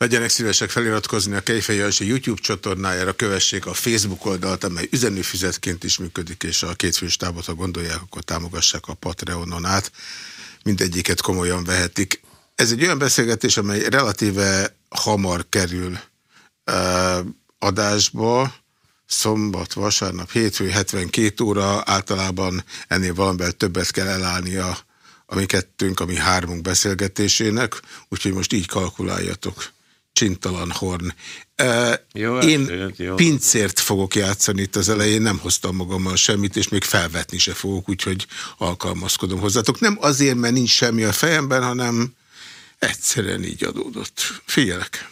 Legyenek szívesek feliratkozni a Kejfej Jancsi YouTube csatornájára, kövessék a Facebook oldalt, amely üzenőfüzetként is működik, és a kétfős tábot, ha gondolják, akkor támogassák a Patreonon át. Mindegyiket komolyan vehetik. Ez egy olyan beszélgetés, amely relatíve hamar kerül uh, adásba, szombat, vasárnap, hétfő, 72 óra, általában ennél valamivel többet kell elállnia a mi kettőnk, a mi hármunk beszélgetésének, úgyhogy most így kalkuláljatok. Csintalan horn. Jó, Én jó. pincért fogok játszani itt az elején, nem hoztam magammal semmit, és még felvetni se fogok, úgyhogy alkalmazkodom hozzátok. Nem azért, mert nincs semmi a fejemben, hanem egyszerűen így adódott. Figyelek.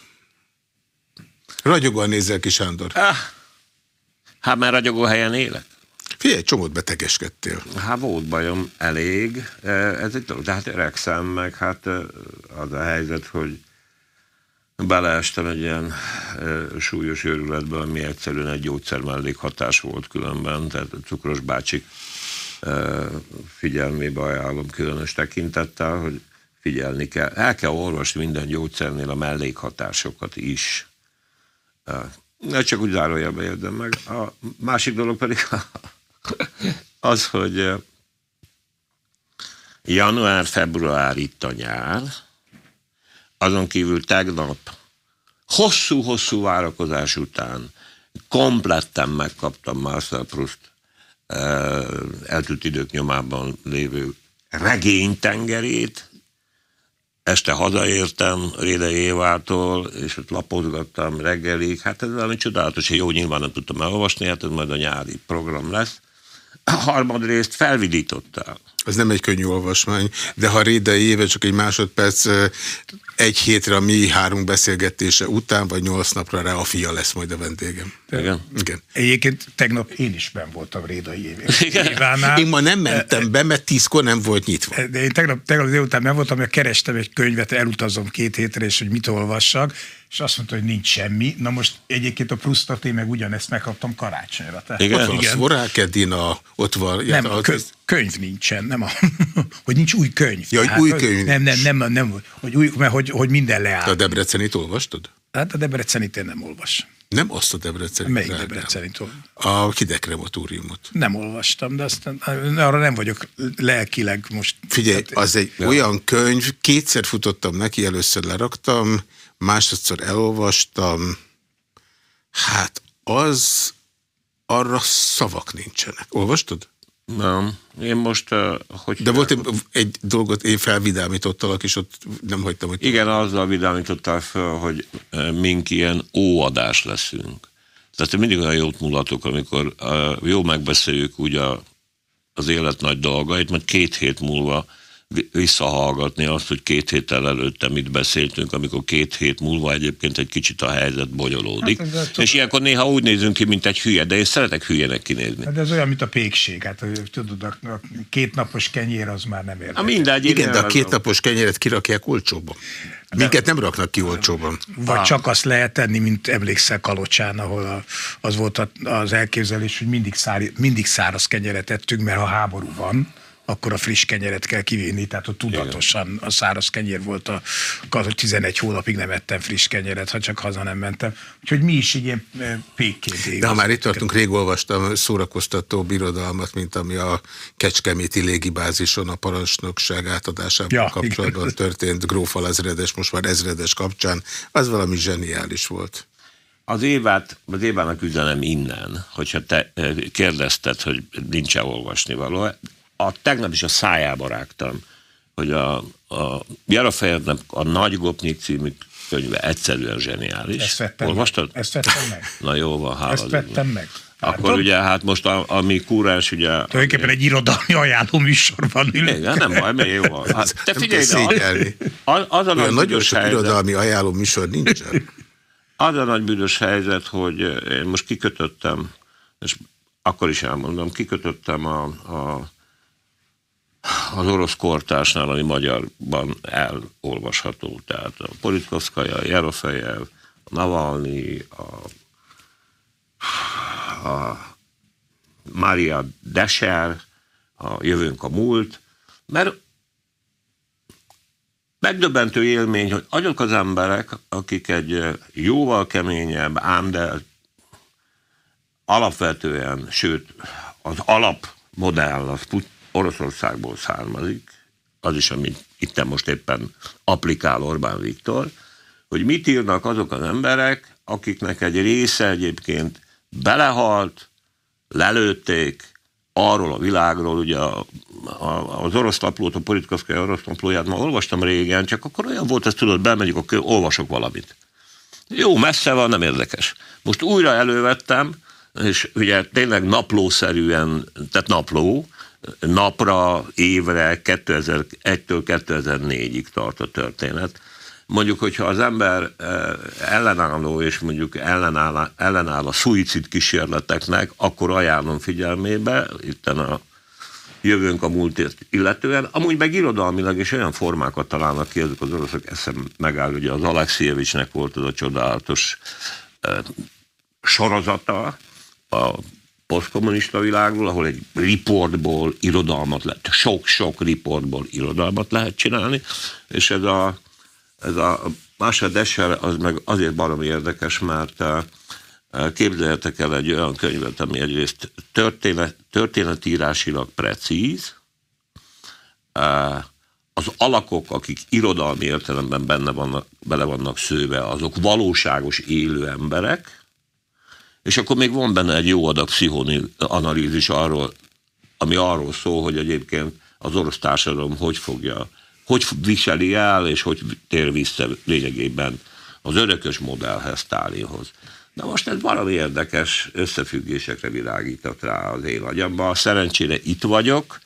Ragyogóan nézel ki, Sándor. Ah, hát már ragyogó helyen élek. Figyelj, csomót betegeskedtél. Hát volt bajom elég, ez egy dolog, de hát öregszem meg, hát az a helyzet, hogy beleestem egy ilyen súlyos őrületbe, ami egyszerűen egy gyógyszer mellékhatás volt különben, tehát a cukros bácsik figyelmébe ajánlom különös tekintettel, hogy figyelni kell. El kell olvasni minden gyógyszernél a mellékhatásokat is. Ne csak úgy zárójelbe érdem meg. A másik dolog pedig az, hogy január-február itt a nyár, azon kívül tegnap hosszú-hosszú várakozás után kompletten megkaptam Marcel Proust eltűnt idők nyomában lévő regénytengerét, este hazaértem Réde Évától, és ott lapozgattam reggelig. Hát ez valami csodálatos, jó, nyilván nem tudtam elolvasni, hát ez majd a nyári program lesz. A harmadrészt felvidítottál. Ez nem egy könnyű olvasmány, de ha Rédei éve csak egy másodperc egy hétre a mi három beszélgetése után, vagy nyolc napra rá a fia lesz majd a vendégem. Igen. Igen. Egyébként tegnap én is ben voltam Rédai Évánál. Én ma nem mentem be, mert tízkor nem volt nyitva. De én tegnap, tegnap délután nem voltam, mert kerestem egy könyvet, elutazom két hétre, és hogy mit olvassak, és azt mondta, hogy nincs semmi. Na most egyébként a Prustot én meg ugyanezt megkaptam karácsonyra. Tehát igen, ott van igen. a Szvorák Edina, ott van... Nem, a, köz, könyv nincsen, nem a, hogy nincs új könyv. Ja, hogy hát, új könyv Nem, nem, nem, nem, hogy, új, mert hogy, hogy minden leáll. Te a Debrecenit olvastad? Hát a Debrecenit én nem olvas. Nem azt a Debrecenit? Melyik Debrecenit? A Hidekrematóriumot. Nem olvastam, de aztán arra nem vagyok lelkileg most. Figyelj, az egy ja. olyan könyv, kétszer futottam neki, először leraktam, másodszor elolvastam, hát az arra szavak nincsenek. Olvastad? Nem. Én most, hogy... De volt egy, egy dolgot, én felvidámítottalak, és ott nem hagytam, hogy... Igen, azzal vidámítottál fel, hogy mink ilyen óadás leszünk. Tehát mindig olyan jót mulatok, amikor uh, jó megbeszéljük úgy a, az élet nagy dolgait, majd két hét múlva visszahallgatni azt, hogy két héttel előtte mit beszéltünk, amikor két hét múlva egyébként egy kicsit a helyzet bonyolódik. Hát és ilyenkor néha úgy nézünk ki, mint egy hülye, de én szeretek hülyének kinézni. Hát ez olyan, mint a pékség. Hát tudod, a kétnapos kenyér az már nem érdekel. Mindegy, igen, de a kétnapos kenyeret kirakják olcsóban. Minket nem raknak ki olcsóban. Vagy csak azt lehet tenni, mint emlékszel Kalocsán, ahol a, az volt az elképzelés, hogy mindig, szár, mindig száraz kenyeret ettünk, mert ha háború van, akkor a friss kenyeret kell kivinni, tehát ott tudatosan a száraz kenyér volt, a, a 11 hónapig nem ettem friss kenyeret, ha csak haza nem mentem. Úgyhogy mi is így ilyen pékként De ha már itt tartunk, rég olvastam szórakoztató birodalmat, mint ami a Kecskeméti légibázison a parancsnokság átadásával ja, kapcsolatban igen. történt Grófal ezredes, most már ezredes kapcsán, az valami zseniális volt. Az évát, az évának üzenem innen, hogyha te kérdezted, hogy nincs-e olvasni való, a, tegnap is a szájába rágtam, hogy a, a Jarafejevnek a Nagy Gopnik című könyve egyszerűen zseniális. Ezt vettem Olvastad? Meg. Ezt vettem meg. Na jó van, hála. Ezt vettem meg. Akkor Látod? ugye hát most a, ami kúrás, ugye... Tulajdonképpen egy irodalmi ajánló műsorban ülünk. Igen, nem baj, mi jó van. Hát, te figyelj, de az, az a nagy nagyon sok helyzet, irodalmi ajánló műsor nincsen. Az a nagy bűnös helyzet, hogy én most kikötöttem, és akkor is elmondom, kikötöttem a, a az orosz kortársnál, ami magyarban elolvasható. Tehát a Politkovszkaja, a Jerofejev, a Navalnyi, a, a Mária Deser, a Jövőnk a múlt, mert megdöbbentő élmény, hogy azok az emberek, akik egy jóval keményebb, ám de alapvetően, sőt, az alapmodell az Oroszországból származik, az is, amit itt most éppen applikál Orbán Viktor, hogy mit írnak azok az emberek, akiknek egy része egyébként belehalt, lelőtték, arról a világról, ugye a, a, az orosz naplót, a politikai orosz naplóját már olvastam régen, csak akkor olyan volt, ezt tudod, bemegyek, akkor olvasok valamit. Jó, messze van, nem érdekes. Most újra elővettem, és ugye tényleg naplószerűen, tehát napló, napra, évre, 2001-től 2004-ig tart a történet. Mondjuk, hogyha az ember eh, ellenálló és mondjuk ellenáll, ellenáll a szuicid kísérleteknek, akkor ajánlom figyelmébe, itt a jövőnk a múltért illetően. Amúgy meg irodalmilag is olyan formákat találnak ki, ezek az oroszok eszem megáll, ugye az Alexievicsnek volt az a csodálatos eh, sorozata, a posztkommunista világról, ahol egy riportból irodalmat lehet, sok-sok riportból irodalmat lehet csinálni, és ez a, ez a Masha Desher az meg azért baromi érdekes, mert eh, képzeljetek el egy olyan könyvet, ami egyrészt történet, történetírásilag precíz, eh, az alakok, akik irodalmi értelemben benne vannak, bele vannak szőve, azok valóságos élő emberek, és akkor még van benne egy jó adag pszichoanalízis arról, ami arról szól, hogy egyébként az orosz társadalom hogy fogja, hogy viseli el, és hogy tér vissza lényegében az örökös modellhez, Stálinhoz. Na most ez valami érdekes összefüggésekre világított rá az én agyamban. Szerencsére itt vagyok,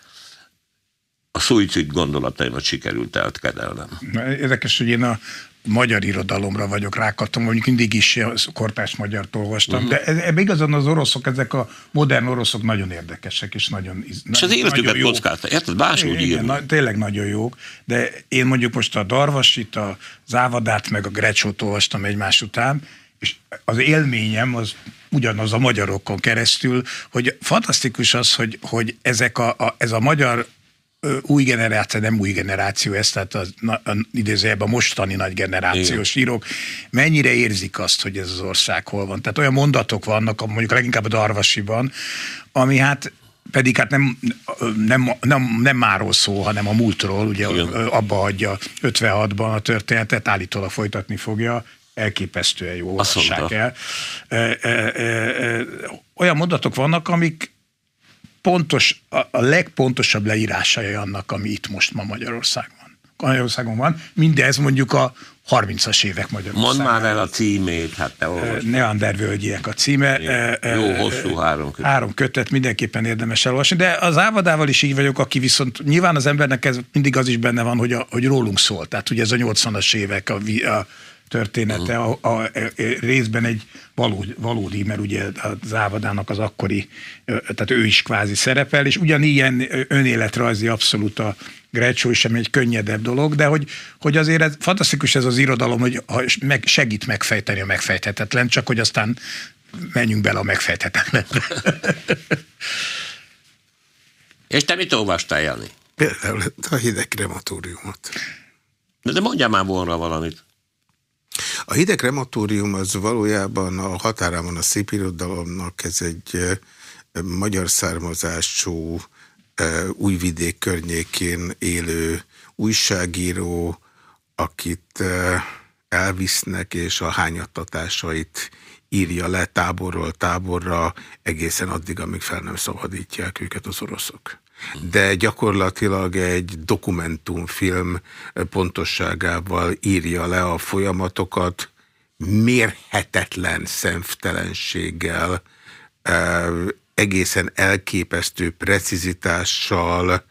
a szuicid gondolataimat sikerült eltkedelnem. Érdekes, hogy én a magyar irodalomra vagyok rákattam, mondjuk mindig is kortárs magyar olvastam, uh-huh. de ebben igazán az oroszok, ezek a modern oroszok nagyon érdekesek, és nagyon És az életüket kockázta, érted? Máshogy igen, na, tényleg nagyon jók, de én mondjuk most a Darvasit, a Závadát, meg a Grecsót olvastam egymás után, és az élményem az ugyanaz a magyarokon keresztül, hogy fantasztikus az, hogy, hogy ezek a, a, ez a magyar új generáció, nem új generáció ez, tehát az, idézőjelben a mostani nagy generációs Igen. írók, mennyire érzik azt, hogy ez az ország hol van. Tehát olyan mondatok vannak, mondjuk leginkább a Darvasiban, ami hát pedig hát nem, nem, nem, nem máról szó, hanem a múltról, ugye Igen. abba adja 56-ban a történetet, állítólag folytatni fogja, elképesztően jó olvassák el. Olyan mondatok vannak, amik pontos, a, a legpontosabb leírásai annak, ami itt most ma Magyarországon. Magyarországon van. Mindez mondjuk a 30-as évek Magyarországon. Mondd már el a címét, hát te olvasd. Neandervölgyiek a címe. Jó, hosszú három kötet. Három kötet, mindenképpen érdemes elolvasni, de az Ávadával is így vagyok, aki viszont nyilván az embernek ez mindig az is benne van, hogy, a, hogy rólunk szól. Tehát ugye ez a 80-as évek, a, a története, a, a, a, részben egy valódi, valódi, mert ugye az Ávadának az akkori, tehát ő is kvázi szerepel, és ugyanilyen önéletrajzi abszolút a Grecsó is sem egy könnyedebb dolog, de hogy, hogy azért ez, fantasztikus ez az irodalom, hogy meg, segít megfejteni a megfejthetetlen, csak hogy aztán menjünk bele a megfejthetetlenbe. És te mit olvastál, Jani? Például a hideg krematóriumot. De, de mondjál már volna valamit. A hideg krematórium az valójában a határában a szép irodalomnak ez egy magyar származású újvidék környékén élő újságíró, akit elvisznek, és a hányattatásait írja le táborról táborra egészen addig, amíg fel nem szabadítják őket az oroszok de gyakorlatilag egy dokumentumfilm pontosságával írja le a folyamatokat, mérhetetlen szemtelenséggel, egészen elképesztő precizitással,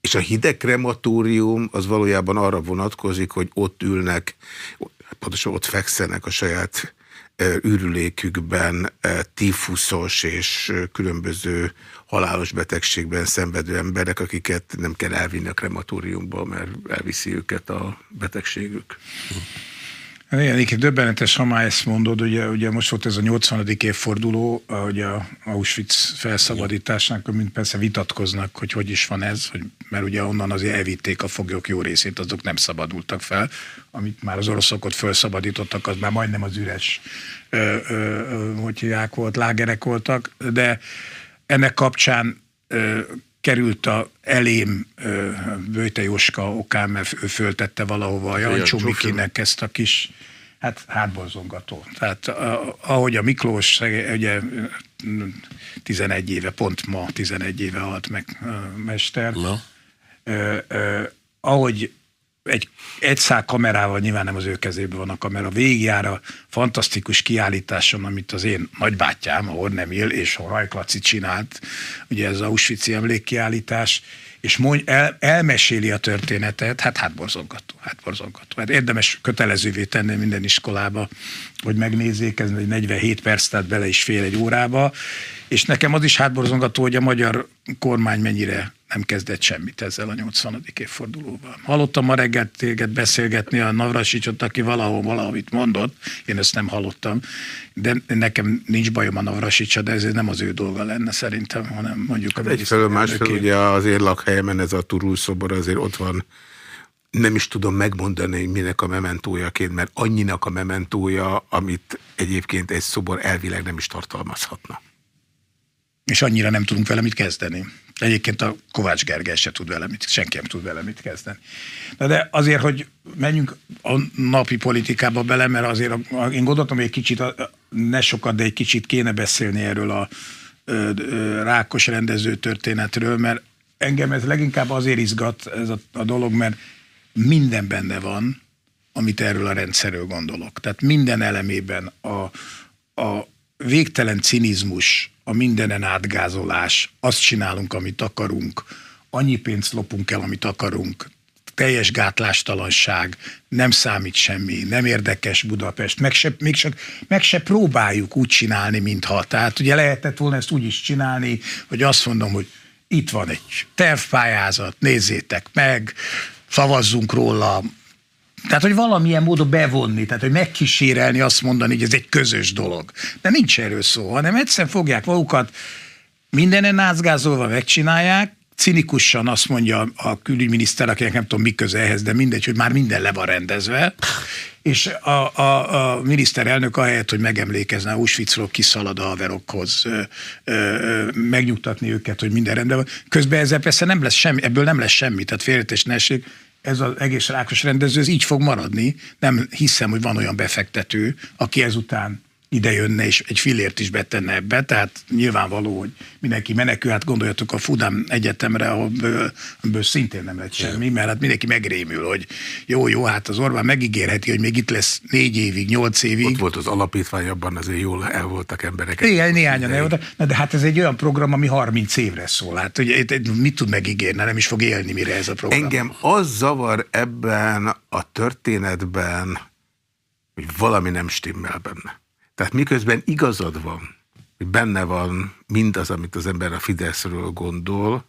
és a hideg krematórium az valójában arra vonatkozik, hogy ott ülnek, pontosan ott fekszenek a saját űrülékükben tifuszos és különböző halálos betegségben szenvedő emberek, akiket nem kell elvinni a krematóriumba, mert elviszi őket a betegségük. Igen, igen, döbbenetes, ha már ezt mondod, ugye, ugye most volt ez a 80. évforduló, hogy a Auschwitz felszabadításnak, mint persze vitatkoznak, hogy hogy is van ez, hogy, mert ugye onnan azért elvitték a foglyok jó részét, azok nem szabadultak fel, amit már az oroszok ott felszabadítottak, az már majdnem az üres, ö, ö, hogy hívják volt, lágerek voltak, de ennek kapcsán került a elém Bőte Jóska okán, mert ő föltette valahova a Jancsó Mikinek ezt a kis hát hátborzongató. Tehát ahogy a Miklós, ugye 11 éve, pont ma 11 éve halt meg a mester, no. ahogy egy, egy szál kamerával, nyilván nem az ő kezében van a kamera, végigjára fantasztikus kiállításon, amit az én nagybátyám, a Hornemil és a Rajklaci csinált, ugye ez az Auschwitz emlékkiállítás, és mondj, el, elmeséli a történetet, hát hátborzongató, hátborzongató. Hát érdemes kötelezővé tenni minden iskolába, hogy megnézzék, ez egy 47 perc, tehát bele is fél egy órába, és nekem az is hátborzongató, hogy a magyar kormány mennyire nem kezdett semmit ezzel a 80. évfordulóval. Hallottam ma reggel téged beszélgetni a Navrasicsot, aki valahol valamit mondott, én ezt nem hallottam, de nekem nincs bajom a Navrasicsa, de ez nem az ő dolga lenne szerintem, hanem mondjuk... Hát egyfelől, másfelől ugye az én lakhelyemen ez a Turul szobor azért ott van, nem is tudom megmondani, minek a mementójaként, mert annyinak a mementója, amit egyébként egy szobor elvileg nem is tartalmazhatna és annyira nem tudunk vele mit kezdeni. Egyébként a Kovács Gergely se tud vele mit, senki nem tud vele mit kezdeni. Na de azért, hogy menjünk a napi politikába bele, mert azért a, én gondoltam, hogy egy kicsit, ne sokat, de egy kicsit kéne beszélni erről a rákos rendező történetről, mert engem ez leginkább azért izgat ez a, a dolog, mert minden benne van, amit erről a rendszerről gondolok. Tehát minden elemében a, a végtelen cinizmus, a mindenen átgázolás, azt csinálunk, amit akarunk, annyi pénzt lopunk el, amit akarunk, teljes gátlástalanság, nem számít semmi, nem érdekes Budapest, meg se, még se, meg se próbáljuk úgy csinálni, mintha. Tehát ugye lehetett volna ezt úgy is csinálni, hogy azt mondom, hogy itt van egy tervpályázat, nézzétek meg, szavazzunk róla, tehát, hogy valamilyen módon bevonni, tehát, hogy megkísérelni, azt mondani, hogy ez egy közös dolog. De nincs erről szó, hanem egyszerűen fogják magukat, mindenen ázgázolva megcsinálják, cinikusan azt mondja a külügyminiszter, akinek nem tudom mi köze ehhez, de mindegy, hogy már minden le van rendezve, és a, a, a miniszterelnök ahelyett, hogy megemlékezne Auschwitzról, kiszalad a haverokhoz, ö, ö, megnyugtatni őket, hogy minden rendben van. Közben ezzel persze nem lesz semmi, ebből nem lesz semmi, tehát félretés ne ez az egész rákos rendező, ez így fog maradni. Nem hiszem, hogy van olyan befektető, aki ezután ide jönne és egy filért is betenne ebbe, tehát nyilvánvaló, hogy mindenki menekül, hát gondoljatok a Fudám Egyetemre, ahol szintén nem lett semmi, mert hát mindenki megrémül, hogy jó, jó, hát az Orbán megígérheti, hogy még itt lesz négy évig, nyolc évig. Ott volt az alapítvány, abban azért jól el voltak emberek. Igen, néhányan el voltak, Na, de hát ez egy olyan program, ami 30 évre szól. Hát hogy mit tud megígérni, nem is fog élni, mire ez a program. Engem az zavar ebben a történetben, hogy valami nem stimmel benne. Tehát miközben igazad van, hogy benne van mindaz, amit az ember a Fideszről gondol,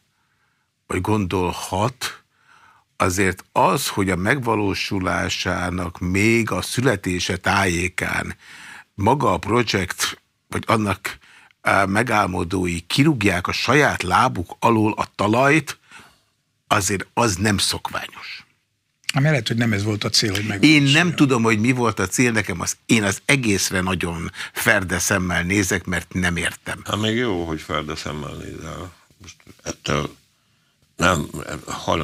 vagy gondolhat, azért az, hogy a megvalósulásának még a születése tájékán maga a projekt, vagy annak megálmodói kirúgják a saját lábuk alól a talajt, azért az nem szokványos. Hát lehet, hogy nem ez volt a cél, hogy meg. Én nem tudom, hogy mi volt a cél, nekem az, én az egészre nagyon ferde szemmel nézek, mert nem értem. Hát még jó, hogy ferde szemmel nézel. Most ettől nem,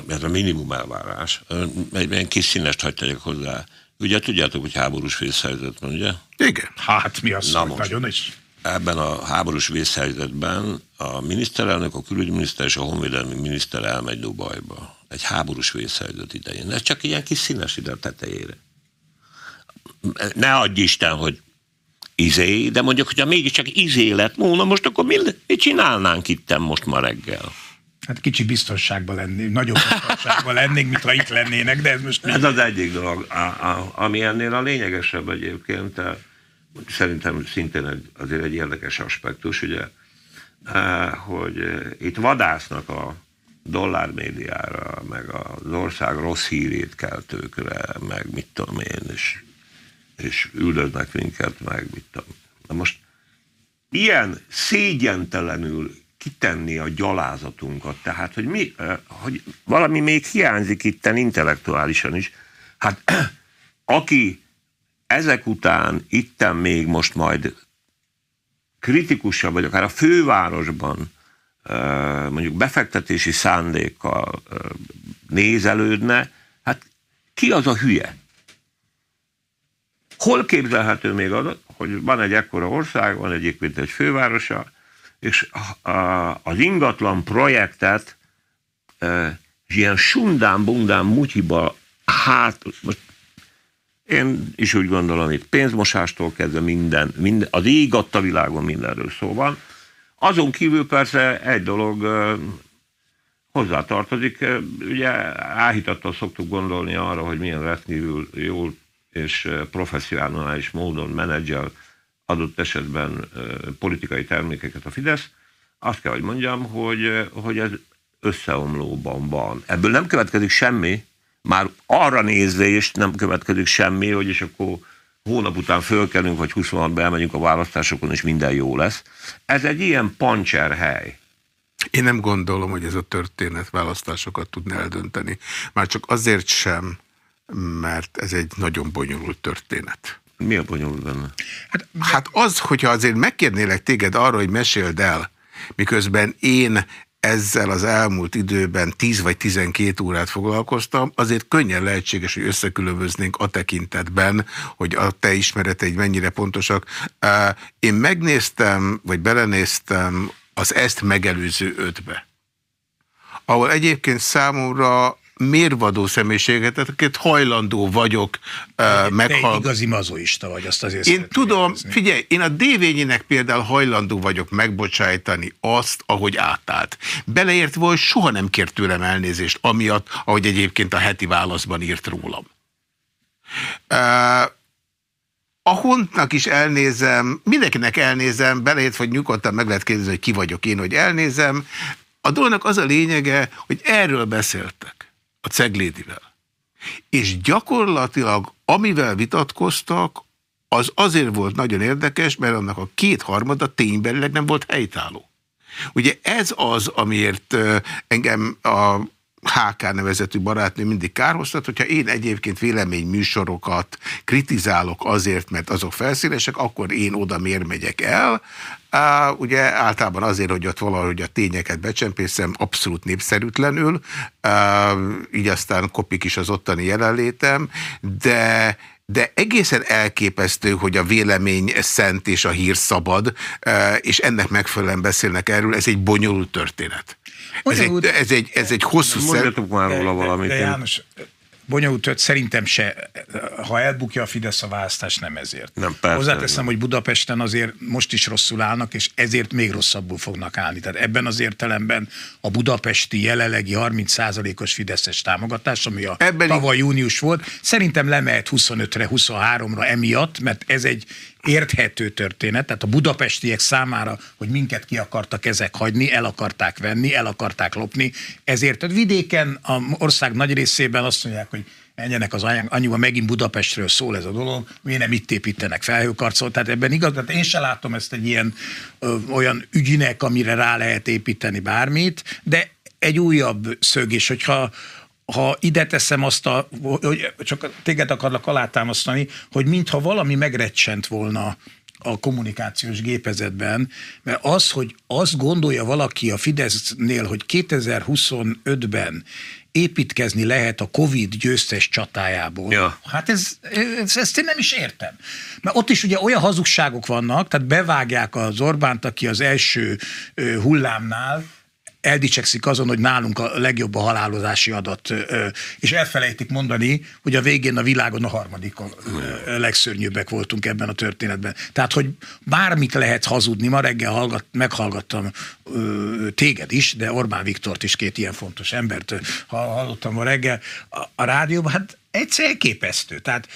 ez a minimum elvárás. Egy, egy kis színest hagyd hozzá. Ugye tudjátok, hogy háborús vészhelyzet van, ugye? Igen. Hát mi az, Na most, nagyon is. Ebben a háborús vészhelyzetben a miniszterelnök, a külügyminiszter és a honvédelmi miniszter elmegy Dubajba egy háborús vészhelyzet idején. Ez csak ilyen kis színes ide a tetejére. Ne adj Isten, hogy izé, de mondjuk, hogyha mégiscsak izé lett volna, most akkor mi, mi csinálnánk itt most ma reggel? Hát kicsi biztonságban lennénk, nagyobb biztonságban lennénk, mint ha itt lennének, de ez most... Ez az egyik dolog, a, a, ami ennél a lényegesebb egyébként, szerintem szintén egy, azért egy érdekes aspektus, ugye, hogy itt vadásznak a dollármédiára, meg az ország rossz hírét keltőkre, meg mit tudom én, és és üldöznek minket, meg mit tudom. Na most ilyen szégyentelenül kitenni a gyalázatunkat, tehát, hogy, mi, hogy valami még hiányzik itten intellektuálisan is. Hát aki ezek után itten még most majd kritikusabb, vagy akár a fővárosban mondjuk befektetési szándékkal nézelődne, hát ki az a hülye? Hol képzelhető még az, hogy van egy ekkora ország, van egyébként egy fővárosa, és az ingatlan projektet ilyen sundán-bundán mutyiba hát, most én is úgy gondolom, itt pénzmosástól kezdve minden, minden az ég a világon mindenről szó van. Azon kívül persze egy dolog hozzátartozik, ugye áhítattal szoktuk gondolni arra, hogy milyen rendkívül jól és professzionális módon menedzsel adott esetben politikai termékeket a Fidesz. Azt kell, hogy mondjam, hogy, hogy ez összeomlóban van. Ebből nem következik semmi, már arra nézve is nem következik semmi, hogy és akkor hónap után fölkelünk, vagy 26 elmegyünk a választásokon, és minden jó lesz. Ez egy ilyen pancser hely. Én nem gondolom, hogy ez a történet választásokat tudna eldönteni. Már csak azért sem, mert ez egy nagyon bonyolult történet. Mi a bonyolult benne? Hát, hát az, hogyha azért megkérnélek téged arra, hogy meséld el, miközben én ezzel az elmúlt időben 10 vagy 12 órát foglalkoztam, azért könnyen lehetséges, hogy összekülönböznénk a tekintetben, hogy a te ismereteid mennyire pontosak. Én megnéztem, vagy belenéztem az ezt megelőző ötbe, ahol egyébként számomra mérvadó személyiséget, akiket hajlandó vagyok uh, meghallgatni. igazi mazoista vagy, azt azért Én tudom, érezni. figyelj, én a dévényének például hajlandó vagyok megbocsájtani azt, ahogy átállt. Beleért volt, soha nem kért tőlem elnézést, amiatt, ahogy egyébként a heti válaszban írt rólam. Uh, a hontnak is elnézem, mindenkinek elnézem, beleért, hogy nyugodtan meg lehet kérdezni, hogy ki vagyok én, hogy elnézem. A dolognak az a lényege, hogy erről beszéltek a Ceglédivel. És gyakorlatilag, amivel vitatkoztak, az azért volt nagyon érdekes, mert annak a kétharmada ténybelileg nem volt helytálló. Ugye ez az, amiért engem a HK nevezetű barátnő mindig kárhoztat, hogyha én egyébként véleményműsorokat kritizálok azért, mert azok felszínesek, akkor én oda miért megyek el. Uh, ugye általában azért, hogy ott valahogy a tényeket becsempészem, abszolút népszerűtlenül, uh, így aztán kopik is az ottani jelenlétem, de de egészen elképesztő, hogy a vélemény szent és a hír szabad, és ennek megfelelően beszélnek erről, ez egy bonyolult történet. Ez egy, ez, egy, ez egy hosszú... Mondjatok már róla valamit. De, de János, bonyolult, szerintem se, ha elbukja a Fidesz a választást, nem ezért. Nem, persze, Hozzáteszem, nem. hogy Budapesten azért most is rosszul állnak, és ezért még rosszabbul fognak állni. Tehát ebben az értelemben a budapesti jelenlegi 30%-os Fideszes támogatás, ami a ebben tavaly június volt, szerintem lemehet 25-re, 23-ra emiatt, mert ez egy érthető történet, tehát a budapestiek számára, hogy minket ki akartak ezek hagyni, el akarták venni, el akarták lopni, ezért a vidéken, a ország nagy részében azt mondják, hogy menjenek az anyuga, megint Budapestről szól ez a dolog, miért nem itt építenek felhőkarcot, tehát ebben igaz, tehát én sem látom ezt egy ilyen ö, olyan ügynek, amire rá lehet építeni bármit, de egy újabb szög is, hogyha ha ide teszem azt a, hogy csak téged akarlak alátámasztani, hogy mintha valami megrecsent volna a kommunikációs gépezetben, mert az, hogy azt gondolja valaki a Fidesznél, hogy 2025-ben építkezni lehet a Covid győztes csatájából. Ja. Hát ez, ez, ezt én nem is értem. Mert ott is ugye olyan hazugságok vannak, tehát bevágják az Orbánt, aki az első hullámnál eldicsekszik azon, hogy nálunk a legjobb a halálozási adat, és elfelejtik mondani, hogy a végén a világon a harmadik a legszörnyűbbek voltunk ebben a történetben. Tehát, hogy bármit lehet hazudni, ma reggel hallgat, meghallgattam téged is, de Orbán Viktort is, két ilyen fontos embert hallottam ma reggel a, a rádióban, hát egyszer elképesztő. Tehát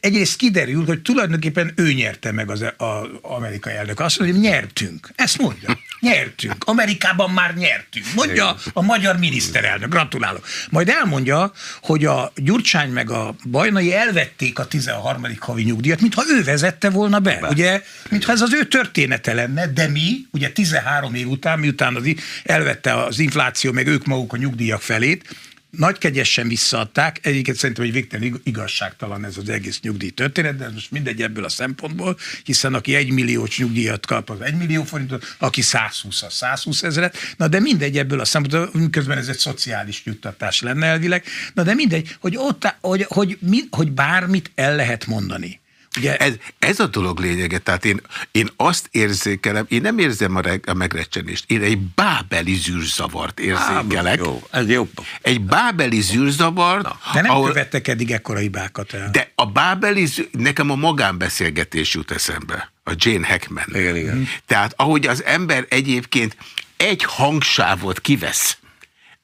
egyrészt kiderül, hogy tulajdonképpen ő nyerte meg az, az amerikai elnök. Azt mondja, hogy nyertünk. Ezt mondja. Nyertünk. Amerikában már nyertünk. Mondja a magyar miniszterelnök. Gratulálok. Majd elmondja, hogy a Gyurcsány meg a Bajnai elvették a 13. havi nyugdíjat, mintha ő vezette volna be. be. Ugye, mintha ez az ő története lenne, de mi, ugye 13 év után, miután az, elvette az infláció, meg ők maguk a nyugdíjak felét, nagy kegyesen visszaadták, egyiket szerintem egy végtelen igazságtalan ez az egész nyugdíj történet, de ez most mindegy ebből a szempontból, hiszen aki egy milliós nyugdíjat kap, az egy millió forintot, aki 120 a 120 ezeret, na de mindegy ebből a szempontból, miközben ez egy szociális juttatás lenne elvileg, na de mindegy, hogy, ott, hogy, hogy, hogy, hogy bármit el lehet mondani. Ugye ez, ez a dolog lényege, tehát én, én azt érzékelem, én nem érzem a, reg, a megrecsenést, én egy bábeli zűrzavart érzékelek. Á, jó, ez jó. Egy bábeli zűrzavart. Na, de nem ahol, követtek eddig ekkora hibákat el. De a bábeli, nekem a magánbeszélgetés jut eszembe, a Jane Hackman. Igen, igen. Tehát ahogy az ember egyébként egy hangsávot kivesz,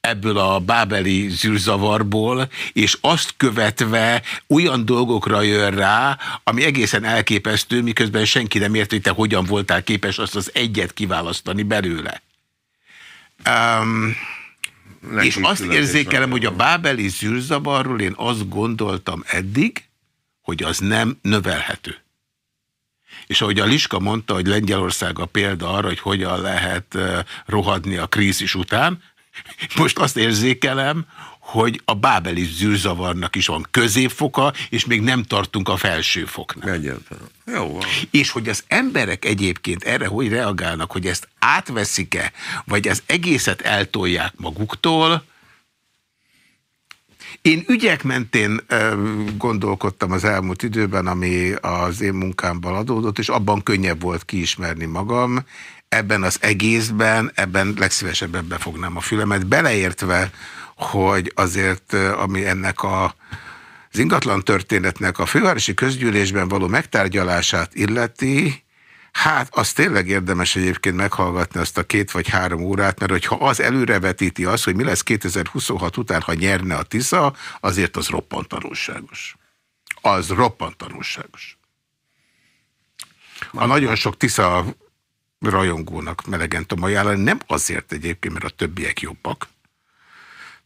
ebből a bábeli zűrzavarból, és azt követve olyan dolgokra jön rá, ami egészen elképesztő, miközben senki nem ért, hogy te hogyan voltál képes azt az egyet kiválasztani belőle. Um, és azt érzékelem, hogy a bábeli zűrzavarról én azt gondoltam eddig, hogy az nem növelhető. És ahogy a Liska mondta, hogy Lengyelország a példa arra, hogy hogyan lehet eh, rohadni a krízis után, most azt érzékelem, hogy a bábeli zűrzavarnak is van középfoka, és még nem tartunk a felsőfoknál. Egyáltalán. Jó van. És hogy az emberek egyébként erre hogy reagálnak, hogy ezt átveszik-e, vagy az egészet eltolják maguktól, én ügyek mentén gondolkodtam az elmúlt időben, ami az én munkámban adódott, és abban könnyebb volt kiismerni magam ebben az egészben, ebben legszívesebben befognám a fülemet, beleértve, hogy azért, ami ennek a az ingatlan történetnek a fővárosi közgyűlésben való megtárgyalását illeti, hát az tényleg érdemes egyébként meghallgatni azt a két vagy három órát, mert hogyha az előrevetíti azt, hogy mi lesz 2026 után, ha nyerne a TISZA, azért az roppant tanulságos. Az roppant tanulságos. A nagyon sok TISZA rajongónak melegen tudom ajánlani, nem azért egyébként, mert a többiek jobbak,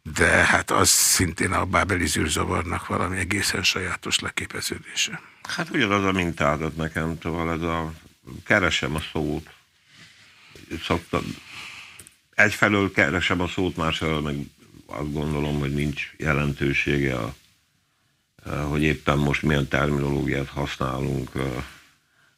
de hát az szintén a bábeli zűrzavarnak valami egészen sajátos leképeződése. Hát ugyanaz a mintázat nekem, tovább ez a keresem a szót, szoktam, egyfelől keresem a szót, másfelől meg azt gondolom, hogy nincs jelentősége, a, hogy éppen most milyen terminológiát használunk,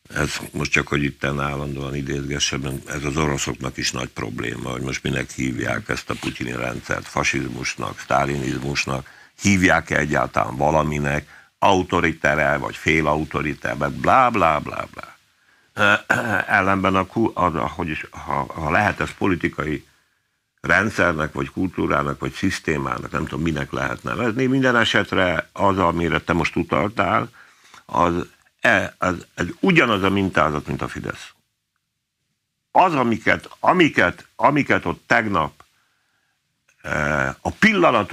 ez most csak, hogy itt állandóan idézgessem, ez az oroszoknak is nagy probléma, hogy most minek hívják ezt a putyini rendszert, fasizmusnak, sztálinizmusnak, hívják-e egyáltalán valaminek, autoritere, vagy félautoritere, blá, blá, blá, blá. Ellenben, a, a, hogy is, ha, ha lehet ez politikai rendszernek, vagy kultúrának, vagy szisztémának, nem tudom, minek lehet nevezni, minden esetre az, amire te most utaltál, az E, az, ez ugyanaz a mintázat, mint a Fidesz. Az, amiket, amiket, amiket ott tegnap e, a pillanat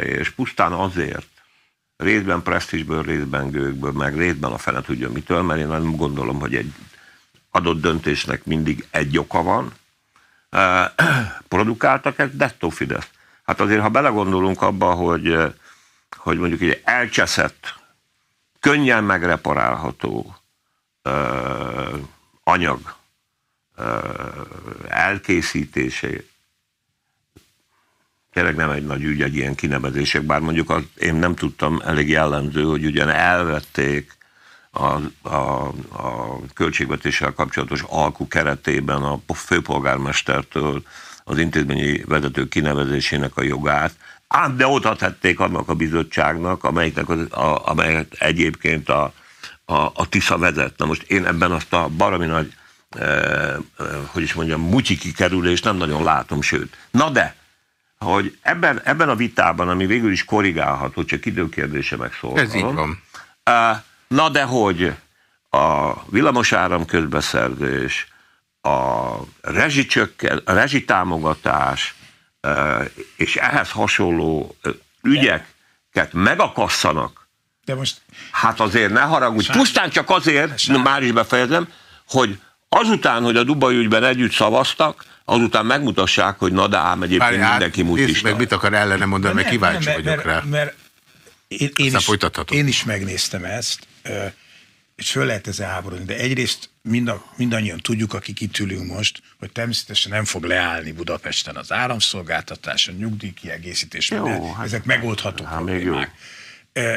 és pusztán azért, részben presztisből, részben gőkből, meg részben a fene tudja mitől, mert én nem gondolom, hogy egy adott döntésnek mindig egy oka van, e, produkáltak, ez dettó Fidesz. Hát azért, ha belegondolunk abba, hogy, hogy mondjuk egy elcseszett könnyen megreparálható ö, anyag ö, elkészítése. Tényleg nem egy nagy ügy egy ilyen kinevezések, bár mondjuk az, én nem tudtam elég jellemző, hogy ugyan elvették a, a, a költségvetéssel kapcsolatos alkú keretében a főpolgármestertől az intézményi vezető kinevezésének a jogát, ám de oda tették annak a bizottságnak, amelyiknek az, a, amelyet egyébként a, a, a TISZA vezet. Na most én ebben azt a baromi nagy, e, e, hogy is mondjam, mutyi kikerülést nem nagyon látom, sőt. Na de, hogy ebben, ebben a vitában, ami végül is korrigálható, csak időkérdése megszólal. Ez így van. E, na de hogy a villamosáram közbeszerzés, a rezsicsökken, a rezsitámogatás, és ehhez hasonló ügyeket megakasszanak, de most... Hát azért ne haragudj. Pusztán csak azért, már is befejezem, hogy azután, hogy a Dubai ügyben együtt szavaztak, azután megmutassák, hogy na de ám egyébként Várj, mindenki mutista. meg mit akar ellene mondani, mert kíváncsi nem, vagyok mert, rá. Mert én, én, is, én is megnéztem ezt, és föl lehet ezzel háborodni, de egyrészt mind a, mindannyian tudjuk, akik itt ülünk most, hogy természetesen nem fog leállni Budapesten az áramszolgáltatás, a nyugdíjkiegészítés, Jó, hát, ezek megoldható hát, problémák. Még jó.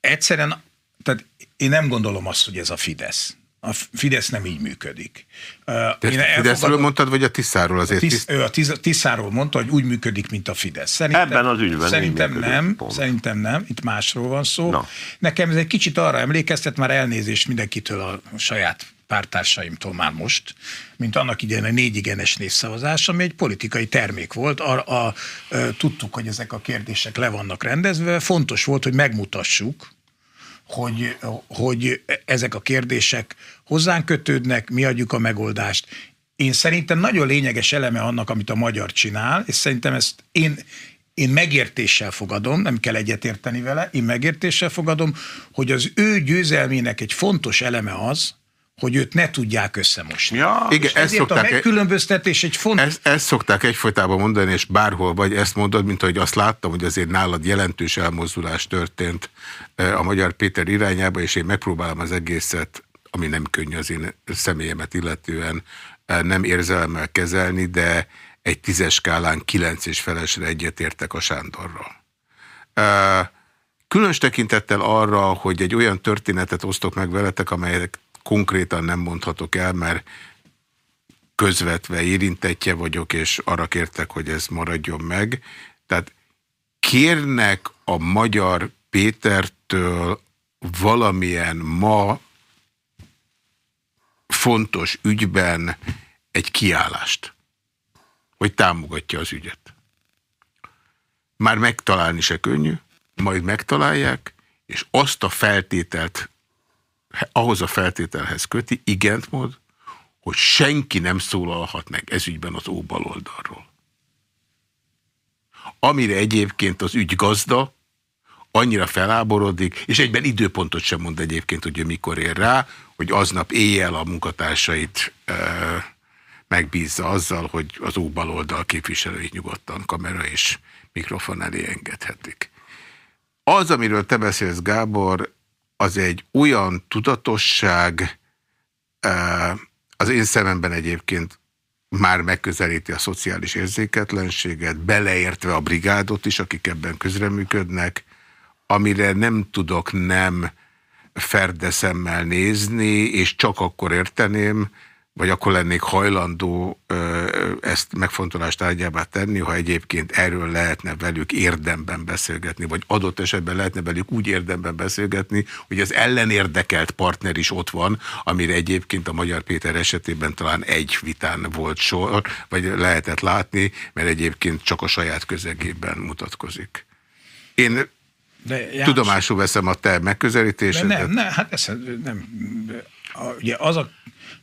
Egyszerűen, tehát én nem gondolom azt, hogy ez a Fidesz. A Fidesz nem így működik. De Én Fideszről mondtad, vagy a Tiszáról azért? A Tisz, ő a Tiszáról mondta, hogy úgy működik, mint a Fidesz. Szerintem, Ebben az ügyben Szerintem nem, pont. szerintem nem, itt másról van szó. Na. Nekem ez egy kicsit arra emlékeztet, már elnézést mindenkitől a saját pártársaimtól már most, mint annak idején a négy igenes névszavazás, ami egy politikai termék volt. A, a, a, tudtuk, hogy ezek a kérdések le vannak rendezve. Fontos volt, hogy megmutassuk, hogy, hogy ezek a kérdések hozzánk kötődnek, mi adjuk a megoldást. Én szerintem nagyon lényeges eleme annak, amit a magyar csinál, és szerintem ezt én, én megértéssel fogadom, nem kell egyetérteni vele, én megértéssel fogadom, hogy az ő győzelmének egy fontos eleme az, hogy őt ne tudják összemosni. Ja, Igen, ezt szokták, a megkülönböztetés egy fontos... Ezt, ezt szokták egyfolytában mondani, és bárhol vagy ezt mondod, mint ahogy azt láttam, hogy azért nálad jelentős elmozdulás történt a Magyar Péter irányába, és én megpróbálom az egészet, ami nem könnyű az én személyemet illetően, nem érzelemmel kezelni, de egy tízes skálán kilenc és felesre egyetértek a Sándorral. Különös tekintettel arra, hogy egy olyan történetet osztok meg veletek, amelyek konkrétan nem mondhatok el, mert közvetve érintettje vagyok, és arra kértek, hogy ez maradjon meg. Tehát kérnek a magyar Pétertől valamilyen ma fontos ügyben egy kiállást, hogy támogatja az ügyet. Már megtalálni se könnyű, majd megtalálják, és azt a feltételt ahhoz a feltételhez köti, igent mond, hogy senki nem szólalhat meg ezügyben az óbaloldalról. Amire egyébként az ügy gazda annyira feláborodik, és egyben időpontot sem mond egyébként, hogy ő mikor ér rá, hogy aznap éjjel a munkatársait e, megbízza azzal, hogy az óbaloldal képviselői nyugodtan kamera és mikrofon elé engedhetik. Az, amiről te beszélsz, Gábor, az egy olyan tudatosság, az én szememben egyébként már megközelíti a szociális érzéketlenséget, beleértve a brigádot is, akik ebben közreműködnek, amire nem tudok nem ferdeszemmel nézni, és csak akkor érteném, vagy akkor lennék hajlandó ezt megfontolást ágyába tenni, ha egyébként erről lehetne velük érdemben beszélgetni, vagy adott esetben lehetne velük úgy érdemben beszélgetni, hogy az ellenérdekelt partner is ott van, amire egyébként a Magyar Péter esetében talán egy vitán volt sor, vagy lehetett látni, mert egyébként csak a saját közegében mutatkozik. Én de tudomásul veszem a te megközelítésedet. Nem, nem, hát ez nem. Ugye az a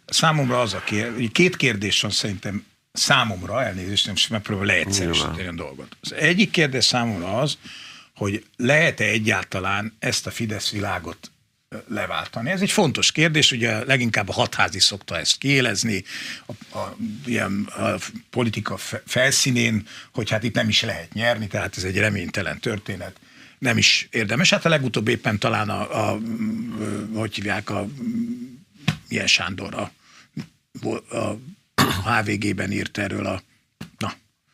Számomra az a kérdés, két kérdés van szerintem számomra, elnézést, nem megpróbálom leegyszerűsíteni a dolgot. Az egyik kérdés számomra az, hogy lehet-e egyáltalán ezt a Fidesz világot leváltani. Ez egy fontos kérdés, ugye leginkább a hatházi szokta ezt kiélezni, a, a, ilyen, a politika felszínén, hogy hát itt nem is lehet nyerni, tehát ez egy reménytelen történet. Nem is érdemes. Hát a legutóbb éppen talán a, a hogy hívják, a milyen Sándor a, a HVG-ben írt erről a na,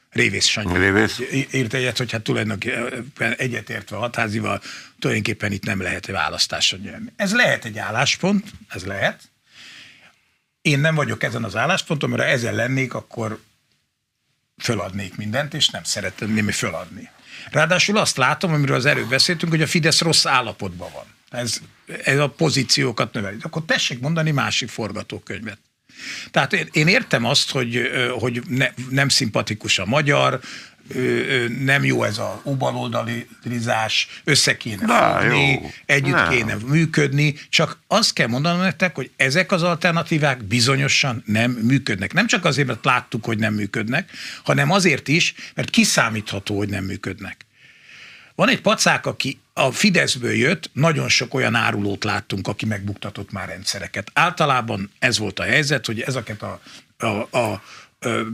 Révész Sanyi. Révész. Írt egyet, hogy hát tulajdonképpen egyetértve a hatházival, tulajdonképpen itt nem lehet választáson nyerni. Ez lehet egy álláspont, ez lehet. Én nem vagyok ezen az állásponton, mert ha ezen lennék, akkor föladnék mindent, és nem szeretném mi föladni. Ráadásul azt látom, amiről az előbb beszéltünk, hogy a Fidesz rossz állapotban van. Ez, ez a pozíciókat növeli. Akkor tessék mondani másik forgatókönyvet. Tehát én, értem azt, hogy, hogy ne, nem szimpatikus a magyar, nem jó ez a baloldalizás, össze kéne Na, fogni, jó. együtt nem. kéne működni, csak azt kell mondanom nektek, hogy ezek az alternatívák bizonyosan nem működnek. Nem csak azért, mert láttuk, hogy nem működnek, hanem azért is, mert kiszámítható, hogy nem működnek. Van egy pacák, aki a Fideszből jött, nagyon sok olyan árulót láttunk, aki megbuktatott már rendszereket. Általában ez volt a helyzet, hogy ezeket a, a, a